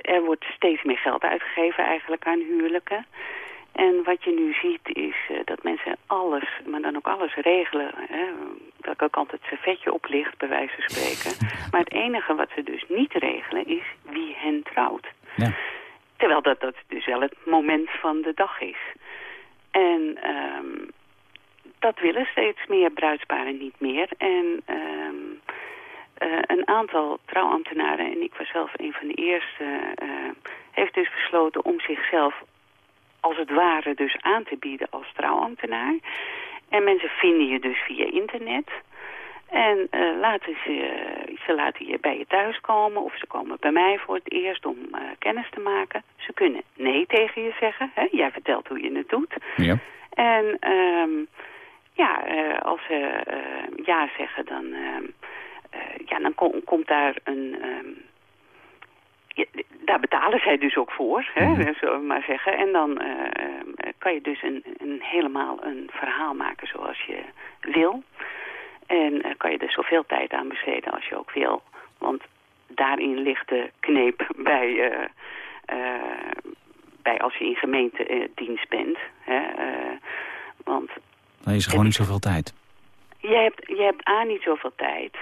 er wordt steeds meer geld uitgegeven eigenlijk aan huwelijken. En wat je nu ziet is uh, dat mensen alles, maar dan ook alles regelen. Hè, welke kant het servetje op ligt, bij wijze van spreken. [laughs] Maar het enige wat ze dus niet regelen is wie hen trouwt. Ja. Terwijl dat, dat dus wel het moment van de dag is. En um, dat willen steeds meer bruidsparen niet meer. En um, uh, een aantal trouwambtenaren, en ik was zelf een van de eerste, uh, heeft dus besloten om zichzelf als het ware dus aan te bieden als trouwambtenaar. En mensen vinden je dus via internet. En uh, laten ze, ze laten je bij je thuis komen of ze komen bij mij voor het eerst om uh, kennis te maken. Ze kunnen nee tegen je zeggen. Hè? Jij vertelt hoe je het doet. Ja. En um, ja, uh, als ze ja zeggen, dan, ja, dan kom, komt daar een... Um, ja, daar betalen zij dus ook voor, hè, mm. zullen we maar zeggen. En dan kan je dus een, een helemaal een verhaal maken zoals je wil. En uh, kan je er zoveel tijd aan besteden als je ook wil. Want daarin ligt de kneep [laughs] bij, uh, uh, bij als je in gemeentedienst bent. Hè, want Dan is er gewoon niet zoveel tijd. Je hebt, je hebt A niet zoveel tijd.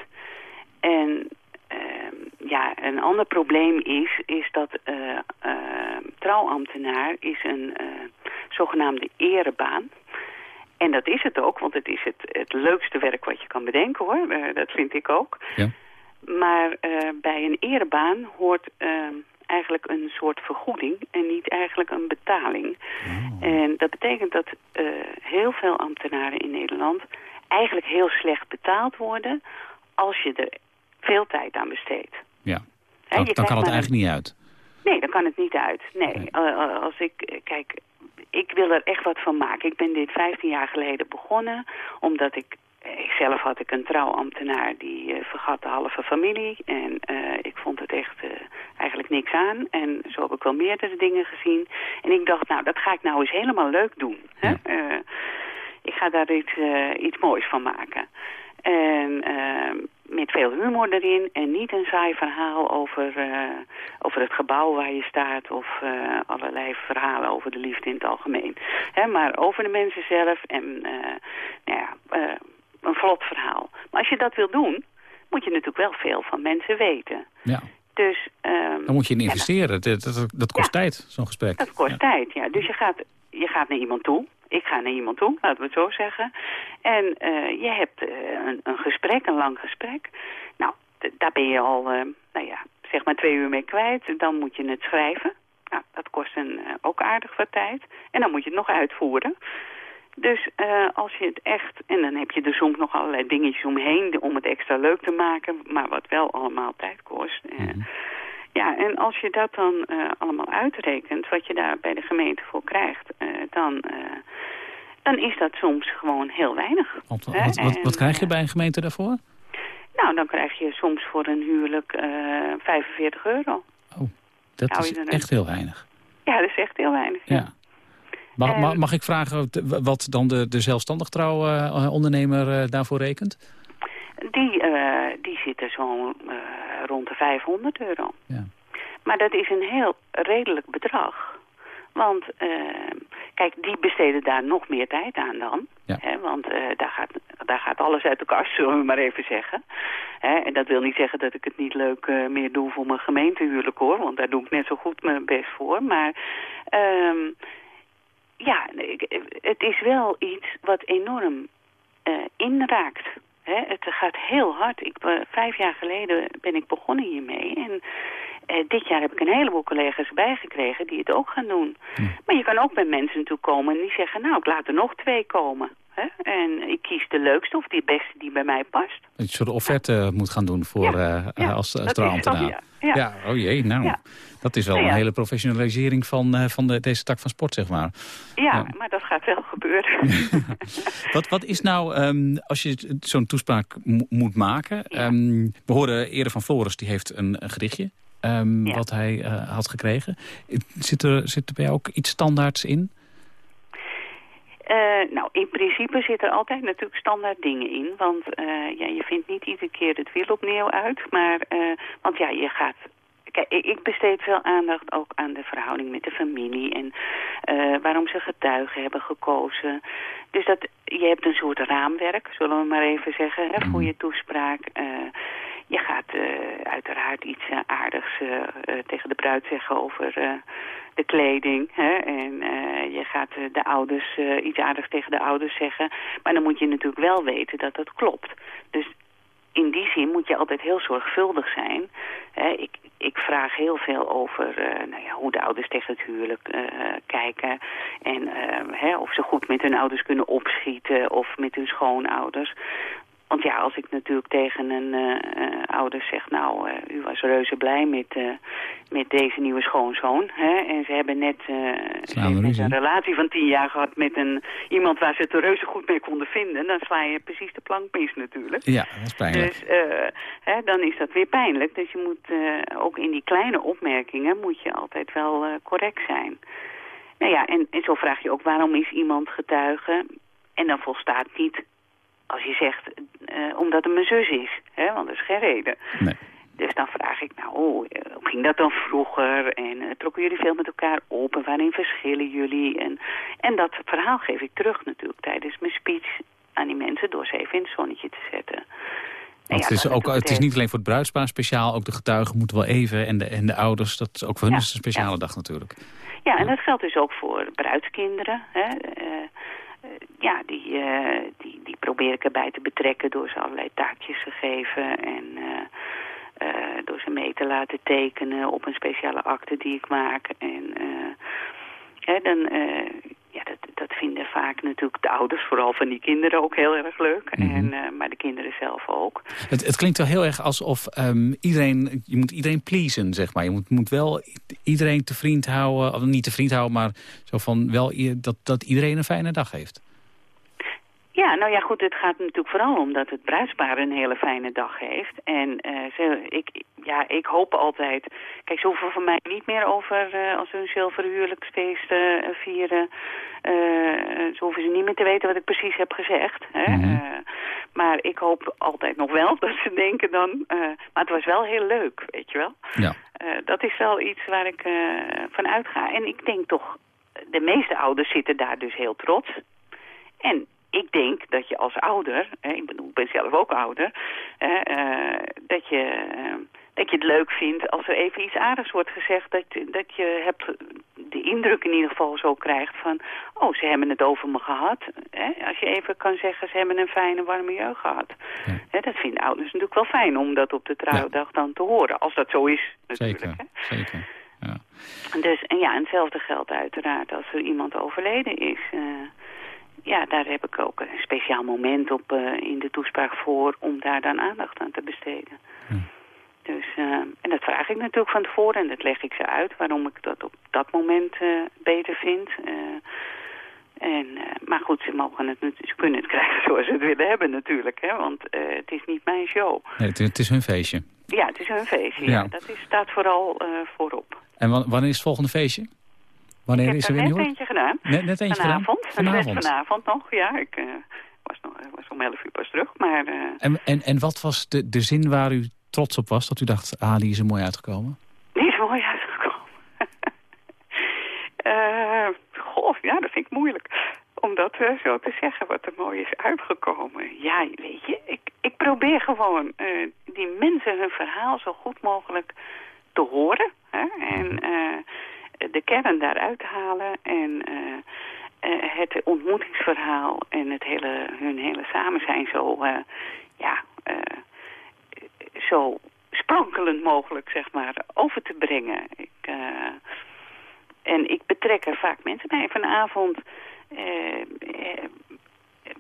En ehm, ja, een ander probleem is, is dat trouwambtenaar is een zogenaamde erebaan. En dat is het ook, want het is het, het leukste werk wat je kan bedenken hoor. Uh, dat vind ik ook. Ja. Maar uh, bij een erebaan hoort uh, eigenlijk een soort vergoeding en niet eigenlijk een betaling. Oh. En dat betekent dat heel veel ambtenaren in Nederland eigenlijk heel slecht betaald worden als je er veel tijd aan besteedt. Ja, dan, dan kan het eigenlijk niet uit. Nee, dan kan het niet uit. Nee, nee. als ik, kijk, ik wil er echt wat van maken. Ik ben dit 15 jaar geleden begonnen, omdat ik... ik zelf had ik een trouwambtenaar die uh, vergat de halve familie. En uh, ik vond het echt uh, eigenlijk niks aan. En zo heb ik wel meerdere dingen gezien. En ik dacht, nou, dat ga ik nou eens helemaal leuk doen. Hè? Ja. ik ga daar iets, iets moois van maken. En uh, met veel humor erin en niet een saai verhaal over, uh, over het gebouw waar je staat of uh, allerlei verhalen over de liefde in het algemeen. Hè, maar over de mensen zelf en nou ja, een vlot verhaal. Maar als je dat wil doen, moet je natuurlijk wel veel van mensen weten. Ja. Dus, um, Dan moet je in investeren. dat, dat, dat, kost tijd, zo'n gesprek. Dat kost tijd, ja. Dus je gaat, je gaat naar iemand toe ik ga naar iemand toe, laten we het zo zeggen. En uh, je hebt uh, een, een, gesprek, een lang gesprek. Nou, daar ben je al, uh, nou ja, zeg maar twee uur mee kwijt. Dan moet je het schrijven. Nou, dat kost een, ook aardig wat tijd. En dan moet je het nog uitvoeren. Dus uh, als je het echt... En dan heb je er soms nog allerlei dingetjes omheen om het extra leuk te maken. Maar wat wel allemaal tijd kost. Mm ja, en als je dat dan uh, allemaal uitrekent, wat je daar bij de gemeente voor krijgt, uh, dan, uh, dan is dat soms gewoon heel weinig. Wat, wat, wat, wat krijg je bij een gemeente daarvoor? Nou, dan krijg je soms voor een huwelijk 45 euro. Oh, dat is echt heel weinig. Ja, dat is echt heel weinig. Ja. Mag, mag, mag, ik vragen wat dan de, de zelfstandig trouwondernemer daarvoor rekent? Die, die zitten zo rond de 500 euro. Ja. Maar dat is een heel redelijk bedrag. Want uh, kijk, die besteden daar nog meer tijd aan dan. Ja. Hè, want uh, daar, gaat, daar gaat alles uit de kast, [laughs] zullen we maar even zeggen. Hè, en dat wil niet zeggen dat ik het niet leuk uh, meer doe voor mijn gemeentehuwelijk hoor. Want daar doe ik net zo goed mijn best voor. Maar um, ja, het is wel iets wat enorm inraakt. Hè, het gaat heel hard. Ik, vijf jaar geleden ben ik begonnen hiermee. En eh, dit jaar heb ik een heleboel collega's bijgekregen die het ook gaan doen. Maar je kan ook bij mensen toe komen en die zeggen... nou, ik laat er nog twee komen. Hè? En ik kies de leukste of de beste die bij mij past. Dat je soort offerte moet gaan doen voor, ja, uh, ja, als, als trouwambtenaar. Ja, ja. oh jee, nou, dat is wel een hele professionalisering van, uh, van de, deze tak van sport, zeg maar. Ja, maar dat gaat wel gebeuren. [laughs] wat, wat is nou, um, als je zo'n toespraak moet maken... Um, we horen eerder van Floris, die heeft een, een gedichtje... Um, wat hij uh, had gekregen. Zit er, zit er bij jou ook iets standaards in? Uh, nou, in principe zit er altijd natuurlijk standaard dingen in. Want uh, ja, je vindt niet iedere keer het wiel opnieuw uit. Maar, uh, want ja, je gaat... Kijk, ik besteed veel aandacht ook aan de verhouding met de familie. En waarom ze getuigen hebben gekozen. Dus dat, je hebt een soort raamwerk, zullen we maar even zeggen, hè, voor je toespraak. je gaat uiteraard iets aardigs tegen de bruid zeggen over kleding. Hè? En uh, je gaat uh, de ouders uh, iets aardigs tegen de ouders zeggen. Maar dan moet je natuurlijk wel weten dat dat klopt. Dus in die zin moet je altijd heel zorgvuldig zijn. Hè? Ik, ik vraag heel veel over nou ja, hoe de ouders tegen het huwelijk kijken. En hè, of ze goed met hun ouders kunnen opschieten of met hun schoonouders. Want ja, als ik natuurlijk tegen een uh, ouder zeg... nou, uh, u was reuze blij met, met deze nieuwe schoonzoon. Hè? En ze hebben net, net een relatie van tien jaar gehad... met een, iemand waar ze het reuze goed mee konden vinden. Dan sla je precies de plank mis natuurlijk. Ja, dat is pijnlijk. Dus hè, dan is dat weer pijnlijk. Dus je moet ook in die kleine opmerkingen... moet je altijd wel correct zijn. Nou ja, en, en zo vraag je ook waarom is iemand getuige... En dan volstaat niet als je zegt, uh, omdat het mijn zus is. Hè? Want dat is geen reden. Nee. Dus dan vraag ik, nou, oh, eh, hoe ging dat dan vroeger? En uh, trokken jullie veel met elkaar op? En waarin verschillen jullie? En, en dat verhaal geef ik terug natuurlijk tijdens mijn speech aan die mensen... door ze even in het zonnetje te zetten. Want het, is ook, het is niet alleen voor het bruidspaar speciaal, ook de getuigen moeten wel even en de, en de ouders, dat is ook voor hun een speciale dag natuurlijk. Ja, en dat geldt dus ook voor bruidskinderen. Hè. Uh, ja, die, uh, die, die probeer ik erbij te betrekken door ze allerlei taakjes te geven en uh, door ze mee te laten tekenen op een speciale akte die ik maak. En hè, dan, ja, dat, dat vinden vaak natuurlijk de ouders, vooral van die kinderen, ook heel erg leuk. Mm -hmm. en, maar de kinderen zelf ook. Het, het klinkt wel heel erg alsof um, iedereen, je moet iedereen pleasen, zeg maar. Je moet, moet wel iedereen te vriend houden, of niet te vriend houden, maar zo van wel dat, dat iedereen een fijne dag heeft. Ja, nou ja, goed, het gaat natuurlijk vooral om dat het bruidspaar een hele fijne dag heeft. En uh, ze, ik, ja, ik hoop altijd... Kijk, ze hoeven van mij niet meer over uh, als ze een zilveren huwelijksfeest uh, vieren. ze hoeven ze niet meer te weten wat ik precies heb gezegd. Hè? Mm -hmm. maar ik hoop altijd nog wel [laughs] dat ze denken dan... maar het was wel heel leuk, weet je wel. Ja. dat is wel iets waar ik van uitga. En ik denk toch, de meeste ouders zitten daar dus heel trots... En ik denk dat je als ouder, hè, ik bedoel, ik ben zelf ook ouder, hè, uh, dat, je, uh, dat je het leuk vindt als er even iets aardigs wordt gezegd. Dat, dat je hebt de indruk in ieder geval zo krijgt van, oh, ze hebben het over me gehad. Hè? Als je even kan zeggen, ze hebben een fijne, warme jeugd gehad. Ja. Hè, dat vinden ouders natuurlijk wel fijn om dat op de trouwdag ja. dan te horen. Als dat zo is, natuurlijk. Zeker, hè? zeker. Ja. Dus, en ja, hetzelfde geldt uiteraard als er iemand overleden is. Uh, ja, daar heb ik ook een speciaal moment op eh, in de toespraak voor om daar dan aandacht aan te besteden. Dus, eh, en dat vraag ik natuurlijk van tevoren en dat leg ik ze uit waarom ik dat op dat moment eh, beter vind. En, maar goed, ze, mogen het, ze kunnen het [laughs] krijgen zoals ze het willen hebben natuurlijk, hè, want het is niet mijn show. Nee, het, het is hun feestje. Ja, het is hun feestje, ja. Ja. dat is, staat vooral voorop. En wa- wanneer is het volgende feestje? Wanneer ik is heb er er weer net nieuw? eentje gedaan. Net, net eentje vanavond. gedaan? Vanavond. vanavond nog, ja. Ik eh, was, nog, was om 11 uur pas terug, maar... eh, En, en, en wat was de, de zin waar u trots op was? Dat u dacht, ah, die is er mooi uitgekomen? Die is mooi uitgekomen. [laughs] Eh, goh, ja, dat vind ik moeilijk. Om dat eh, zo te zeggen, wat er mooi is uitgekomen. Ja, weet je, ik, ik probeer gewoon eh, die mensen hun verhaal zo goed mogelijk te horen. Hè? En eh, de kern daaruit halen. En eh, eh, het ontmoetingsverhaal en het hele, hun hele samen zijn zo, eh, ja, zo sprankelend mogelijk, zeg maar, over te brengen. Ik, en ik betrek er vaak mensen bij. Vanavond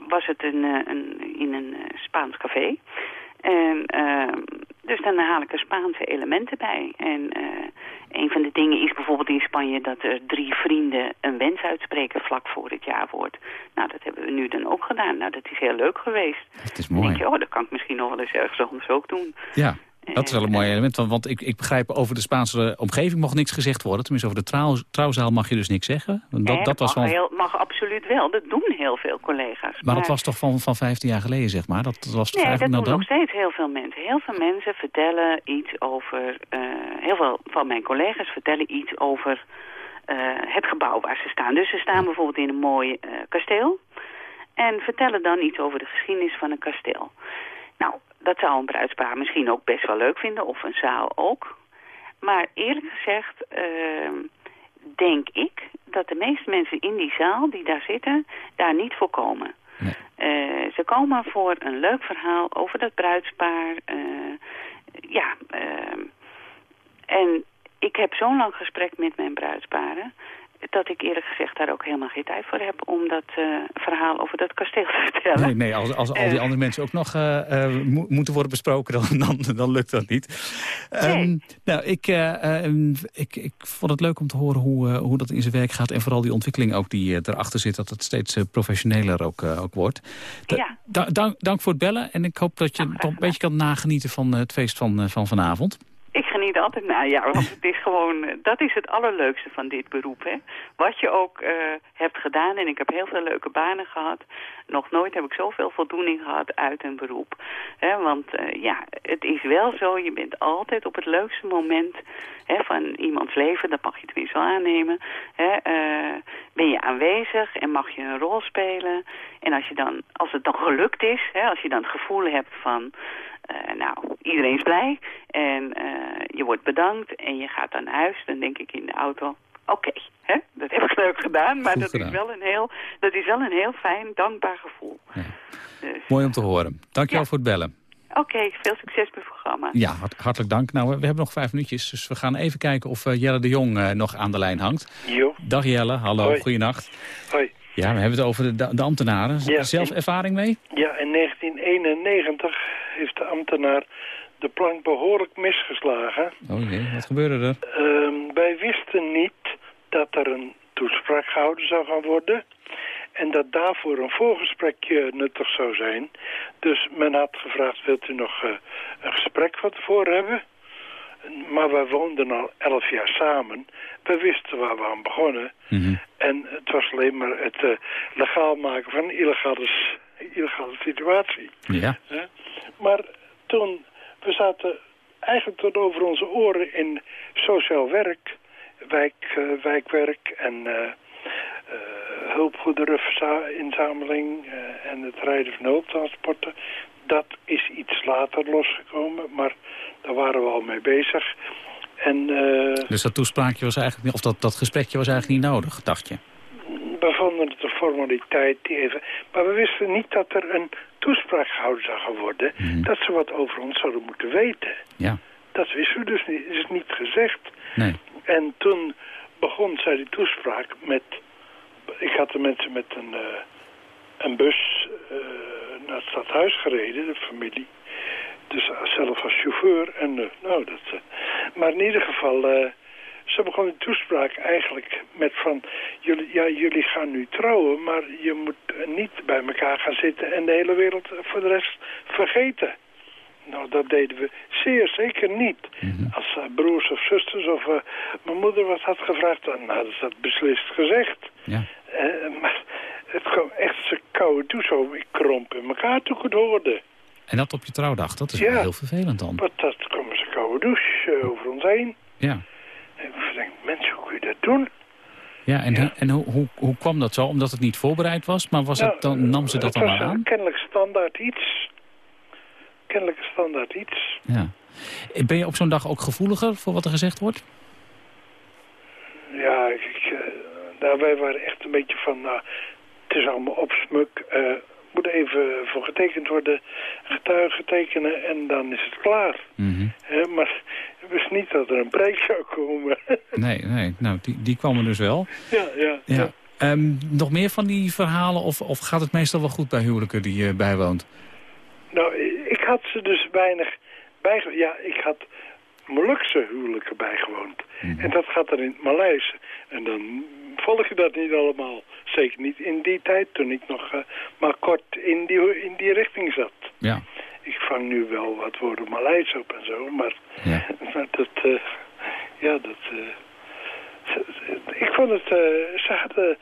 was het een, een, in een Spaans café. En, eh, dus dan haal ik er Spaanse elementen bij. En eh, een van de dingen is bijvoorbeeld in Spanje dat er drie vrienden een wens uitspreken vlak voor het jaarwoord. Nou, dat hebben we nu dan ook gedaan. Nou, dat is heel leuk geweest. Dat is Dan denk mooi. je, oh, dat kan ik misschien nog wel eens ergens anders ook doen. Ja, dat is wel een mooi element. Want, want ik, ik begrijp, over de Spaanse omgeving mocht niks gezegd worden. Tenminste, over de trouw, trouwzaal mag je dus niks zeggen. Dat, dat was mag, heel, mag absoluut wel. Dat doen heel veel collega's. maar dat was toch van, van 15 jaar geleden, zeg maar? Dat, dat was toch Nee, dat eigenlijk doen nou nog dan? steeds heel veel mensen. Heel veel mensen vertellen iets over... eh, heel veel van mijn collega's vertellen iets over eh, het gebouw waar ze staan. Dus ze staan bijvoorbeeld in een mooi eh, kasteel... en vertellen dan iets over de geschiedenis van een kasteel. Nou, dat zou een bruidspaar misschien ook best wel leuk vinden... of een zaal ook. Maar eerlijk gezegd ehm, denk ik dat de meeste mensen in die zaal die daar zitten... daar niet voor komen. Eh, ze komen voor een leuk verhaal over dat bruidspaar. eh, ja, ehm, en ik heb zo'n lang gesprek met mijn bruidsparen... dat ik eerlijk gezegd daar ook helemaal geen tijd voor heb... om dat eh, verhaal over dat kasteel te vertellen. Nee, nee als, als al die Eh. andere mensen ook nog eh, mo- moeten worden besproken, dan, dan, dan lukt dat niet. Ehm, nou, ik, eh, ehm, ik, ik vond het leuk om te horen hoe, hoe dat in zijn werk gaat. En vooral die ontwikkeling ook die erachter zit, dat het steeds professioneler ook, ook wordt. Da- Ja. da- dank, dank voor het bellen. En ik hoop dat je toch een beetje kan nagenieten van het feest van, van vanavond. Ik geniet altijd na, ja, want het is gewoon, eh, dat is het allerleukste van dit beroep, hè. Wat je ook eh, hebt gedaan, en ik heb heel veel leuke banen gehad. Nog nooit heb ik zoveel voldoening gehad uit een beroep. Hè, want eh, ja, het is wel zo, je bent altijd op het leukste moment hè, van iemands leven, dat mag je tenminste wel aannemen. Hè, ben je aanwezig en mag je een rol spelen. En als, je dan, als het dan gelukt is, hè, als je dan het gevoel hebt van... eh, nou, iedereen is blij en eh, je wordt bedankt en je gaat dan naar huis. Dan denk ik in de auto, oké, hè, dat heb ik leuk gedaan. Maar Goed dat gedaan. is, wel een heel, dat is wel een heel fijn, dankbaar gevoel. Dus, Mooi om te horen. Dankjewel voor het bellen. Oké, veel succes met het programma. Ja, hart- hartelijk dank. Nou, we hebben nog vijf minuutjes, dus we gaan even kijken of eh, Jelle de Jong nog aan de lijn hangt. Jo. Dag Jelle, hallo, Hoi. goeienacht. Hoi. Ja, we hebben het over de, de ambtenaren. Ja. Zelf ervaring mee? Ja, in 1991 heeft de ambtenaar de plank behoorlijk misgeslagen. Oh jee, wat gebeurde er? Ehm, wij wisten niet dat er een toespraak gehouden zou gaan worden. En dat daarvoor een voorgesprekje nuttig zou zijn. Dus men had gevraagd, wilt u nog eh, een gesprek van tevoren hebben? Maar wij woonden al elf jaar samen. We wisten waar we aan begonnen. En het was alleen maar het eh, legaal maken van een illegale, s- illegale situatie. Ja. Hè? Maar toen, we zaten eigenlijk tot over onze oren in sociaal werk, wijk, eh, wijkwerk en eh eh, hulpgoedereninzameling eh, en het rijden van hulptransporten. Dat is iets later losgekomen, maar daar waren we al mee bezig. En Dus dat toespraakje was eigenlijk niet, of dat, dat gesprekje was eigenlijk niet nodig, dacht je? Vonden het een formaliteit die even... Maar we wisten niet dat er een toespraak gehouden zou gaan worden. Dat ze wat over ons zouden moeten weten. Ja. Dat wisten we dus niet. is niet gezegd. Nee. En toen begon zij die toespraak met... Ik had de mensen met een, eh, een bus uh, naar het stadhuis gereden, de familie. Dus zelf als chauffeur. En, uh, nou, dat, maar in ieder geval, ze begon de toespraak eigenlijk met van... Jullie, ja, jullie gaan nu trouwen, maar je moet niet bij elkaar gaan zitten... en de hele wereld voor de rest vergeten. Nou, dat deden we zeer zeker niet. Mhm. Als uh, broers of zusters of uh, mijn moeder wat had gevraagd, dan hadden ze dat beslist gezegd. Ja. Uh, maar het kwam echt zijn koude douche. Ik kromp in elkaar toen ik het hoorde. En dat op je trouwdag, dat is ja. heel vervelend dan. Wat dat kwam zijn koude douche over ons heen. Ja. En ik denk, mensen, hoe kun je dat doen? Ja, en, ja. en hoe, hoe, hoe kwam dat zo? Omdat het niet voorbereid was? Maar was het, nou, dan, nam ze dat dan maar aan? kennelijk standaard iets kennelijk standaard iets. Ja. Ben je op zo'n dag ook gevoeliger voor wat er gezegd wordt? Ja, ik, uh, nou, wij waren echt een beetje van... Nou, het is allemaal opsmuk. Uh, moet even voor getekend worden. Getuigen tekenen en dan is het klaar. Mm maar ik wist niet dat er een prijs zou komen. [laughs] nee, nee. Nou, die, die kwam er dus wel. Ja, ja. ja. Um, nog meer van die verhalen? Of, of gaat het meestal wel goed bij huwelijken die je bijwoont? Nou, ik had ze dus weinig bijgewoond. Ja, ik had Molukse huwelijken bijgewoond. Mhm. En dat gaat er in het Maleis. En dan volg je dat niet allemaal. Zeker niet in die tijd, toen ik nog uh, maar kort in die, in die richting zat. Ja. Ik vang nu wel wat woorden Maleis op en zo, maar, ja. [laughs] maar dat... Uh, ja, dat... Uh, ik vond het... ze hadden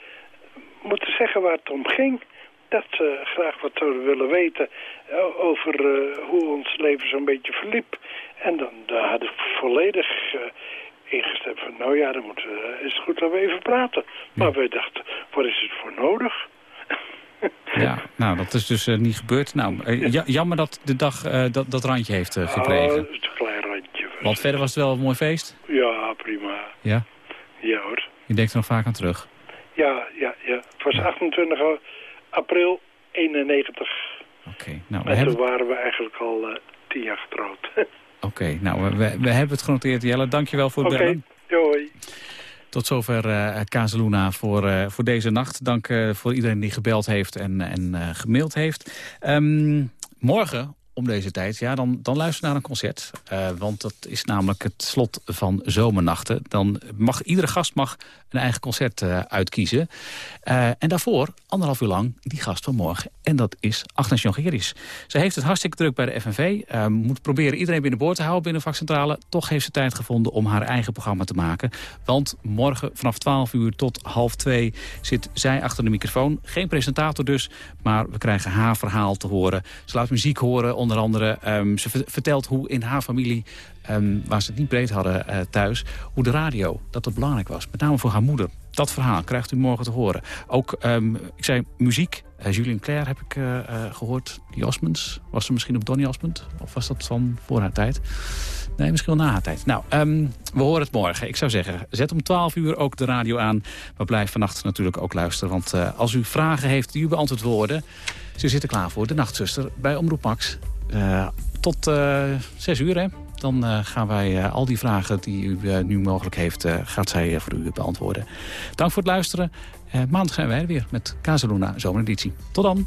moeten zeggen waar het om ging dat ze graag wat zouden willen weten eh, over uh, hoe ons leven zo'n beetje verliep. En dan daar had ik volledig uh, ingestemd van, nou ja, dan moet, is het goed dat we even praten. Maar wij dachten, wat is het voor nodig? [laughs] Ja, nou, dat is dus niet gebeurd. Nou, jammer dat de dag dat, dat randje heeft gekregen. Oh, een klein randje. Want verder was het wel een mooi feest? Ja, prima. Ja? Ja hoor. Je denkt er nog vaak aan terug? Ja, ja, ja. Het was 28 april 91. Oké. nou, we en hebben... toen waren we eigenlijk al tien jaar getrouwd. [laughs] Oké, nou, we, we, hebben het genoteerd, Jelle. Dankjewel voor het okay. bellen. Hoi. Tot zover uh, Kazeluna voor, uh, voor deze nacht. Dank uh, voor iedereen die gebeld heeft en, en gemaild heeft. Um, morgen om deze tijd, ja, dan, dan luister naar een concert. Uh, want dat is namelijk het slot van zomernachten. Dan mag iedere gast mag een eigen concert uh, uitkiezen. Uh, en daarvoor, anderhalf uur lang, die gast van morgen. En dat is Agnes Jongerius. Ze heeft het hartstikke druk bij de FNV. moet proberen iedereen binnenboord te houden binnen vakcentrale. Toch heeft ze tijd gevonden om haar eigen programma te maken. Want morgen vanaf 12 uur tot half 2 zit zij achter de microfoon. Geen presentator dus, maar we krijgen haar verhaal te horen. Ze laat muziek horen onder andere. Um, ze vertelt hoe in haar familie, um, waar ze het niet breed hadden uh, thuis... hoe de radio, dat het belangrijk was. Met name voor haar moeder. Dat verhaal krijgt u morgen te horen. Ook, um, ik zei muziek. Uh, Julien Claire heb ik uh, gehoord. Die Osmonds. Was ze misschien op Donny Osmond? Of was dat van voor haar tijd? Nee, misschien wel na haar tijd. Nou, we horen het morgen. Ik zou zeggen, zet om 12 uur ook de radio aan. Maar blijf vannacht natuurlijk ook luisteren. Want als u vragen heeft die u beantwoord worden... ze zitten klaar voor de Nachtzuster bij Omroep Max. Uh, tot uh, 6 uur, hè? Dan uh, gaan wij al die vragen die u nu mogelijk heeft... gaat zij voor u beantwoorden. Dank voor het luisteren. maandag zijn wij er weer met Casaluna Zomereditie. Tot dan.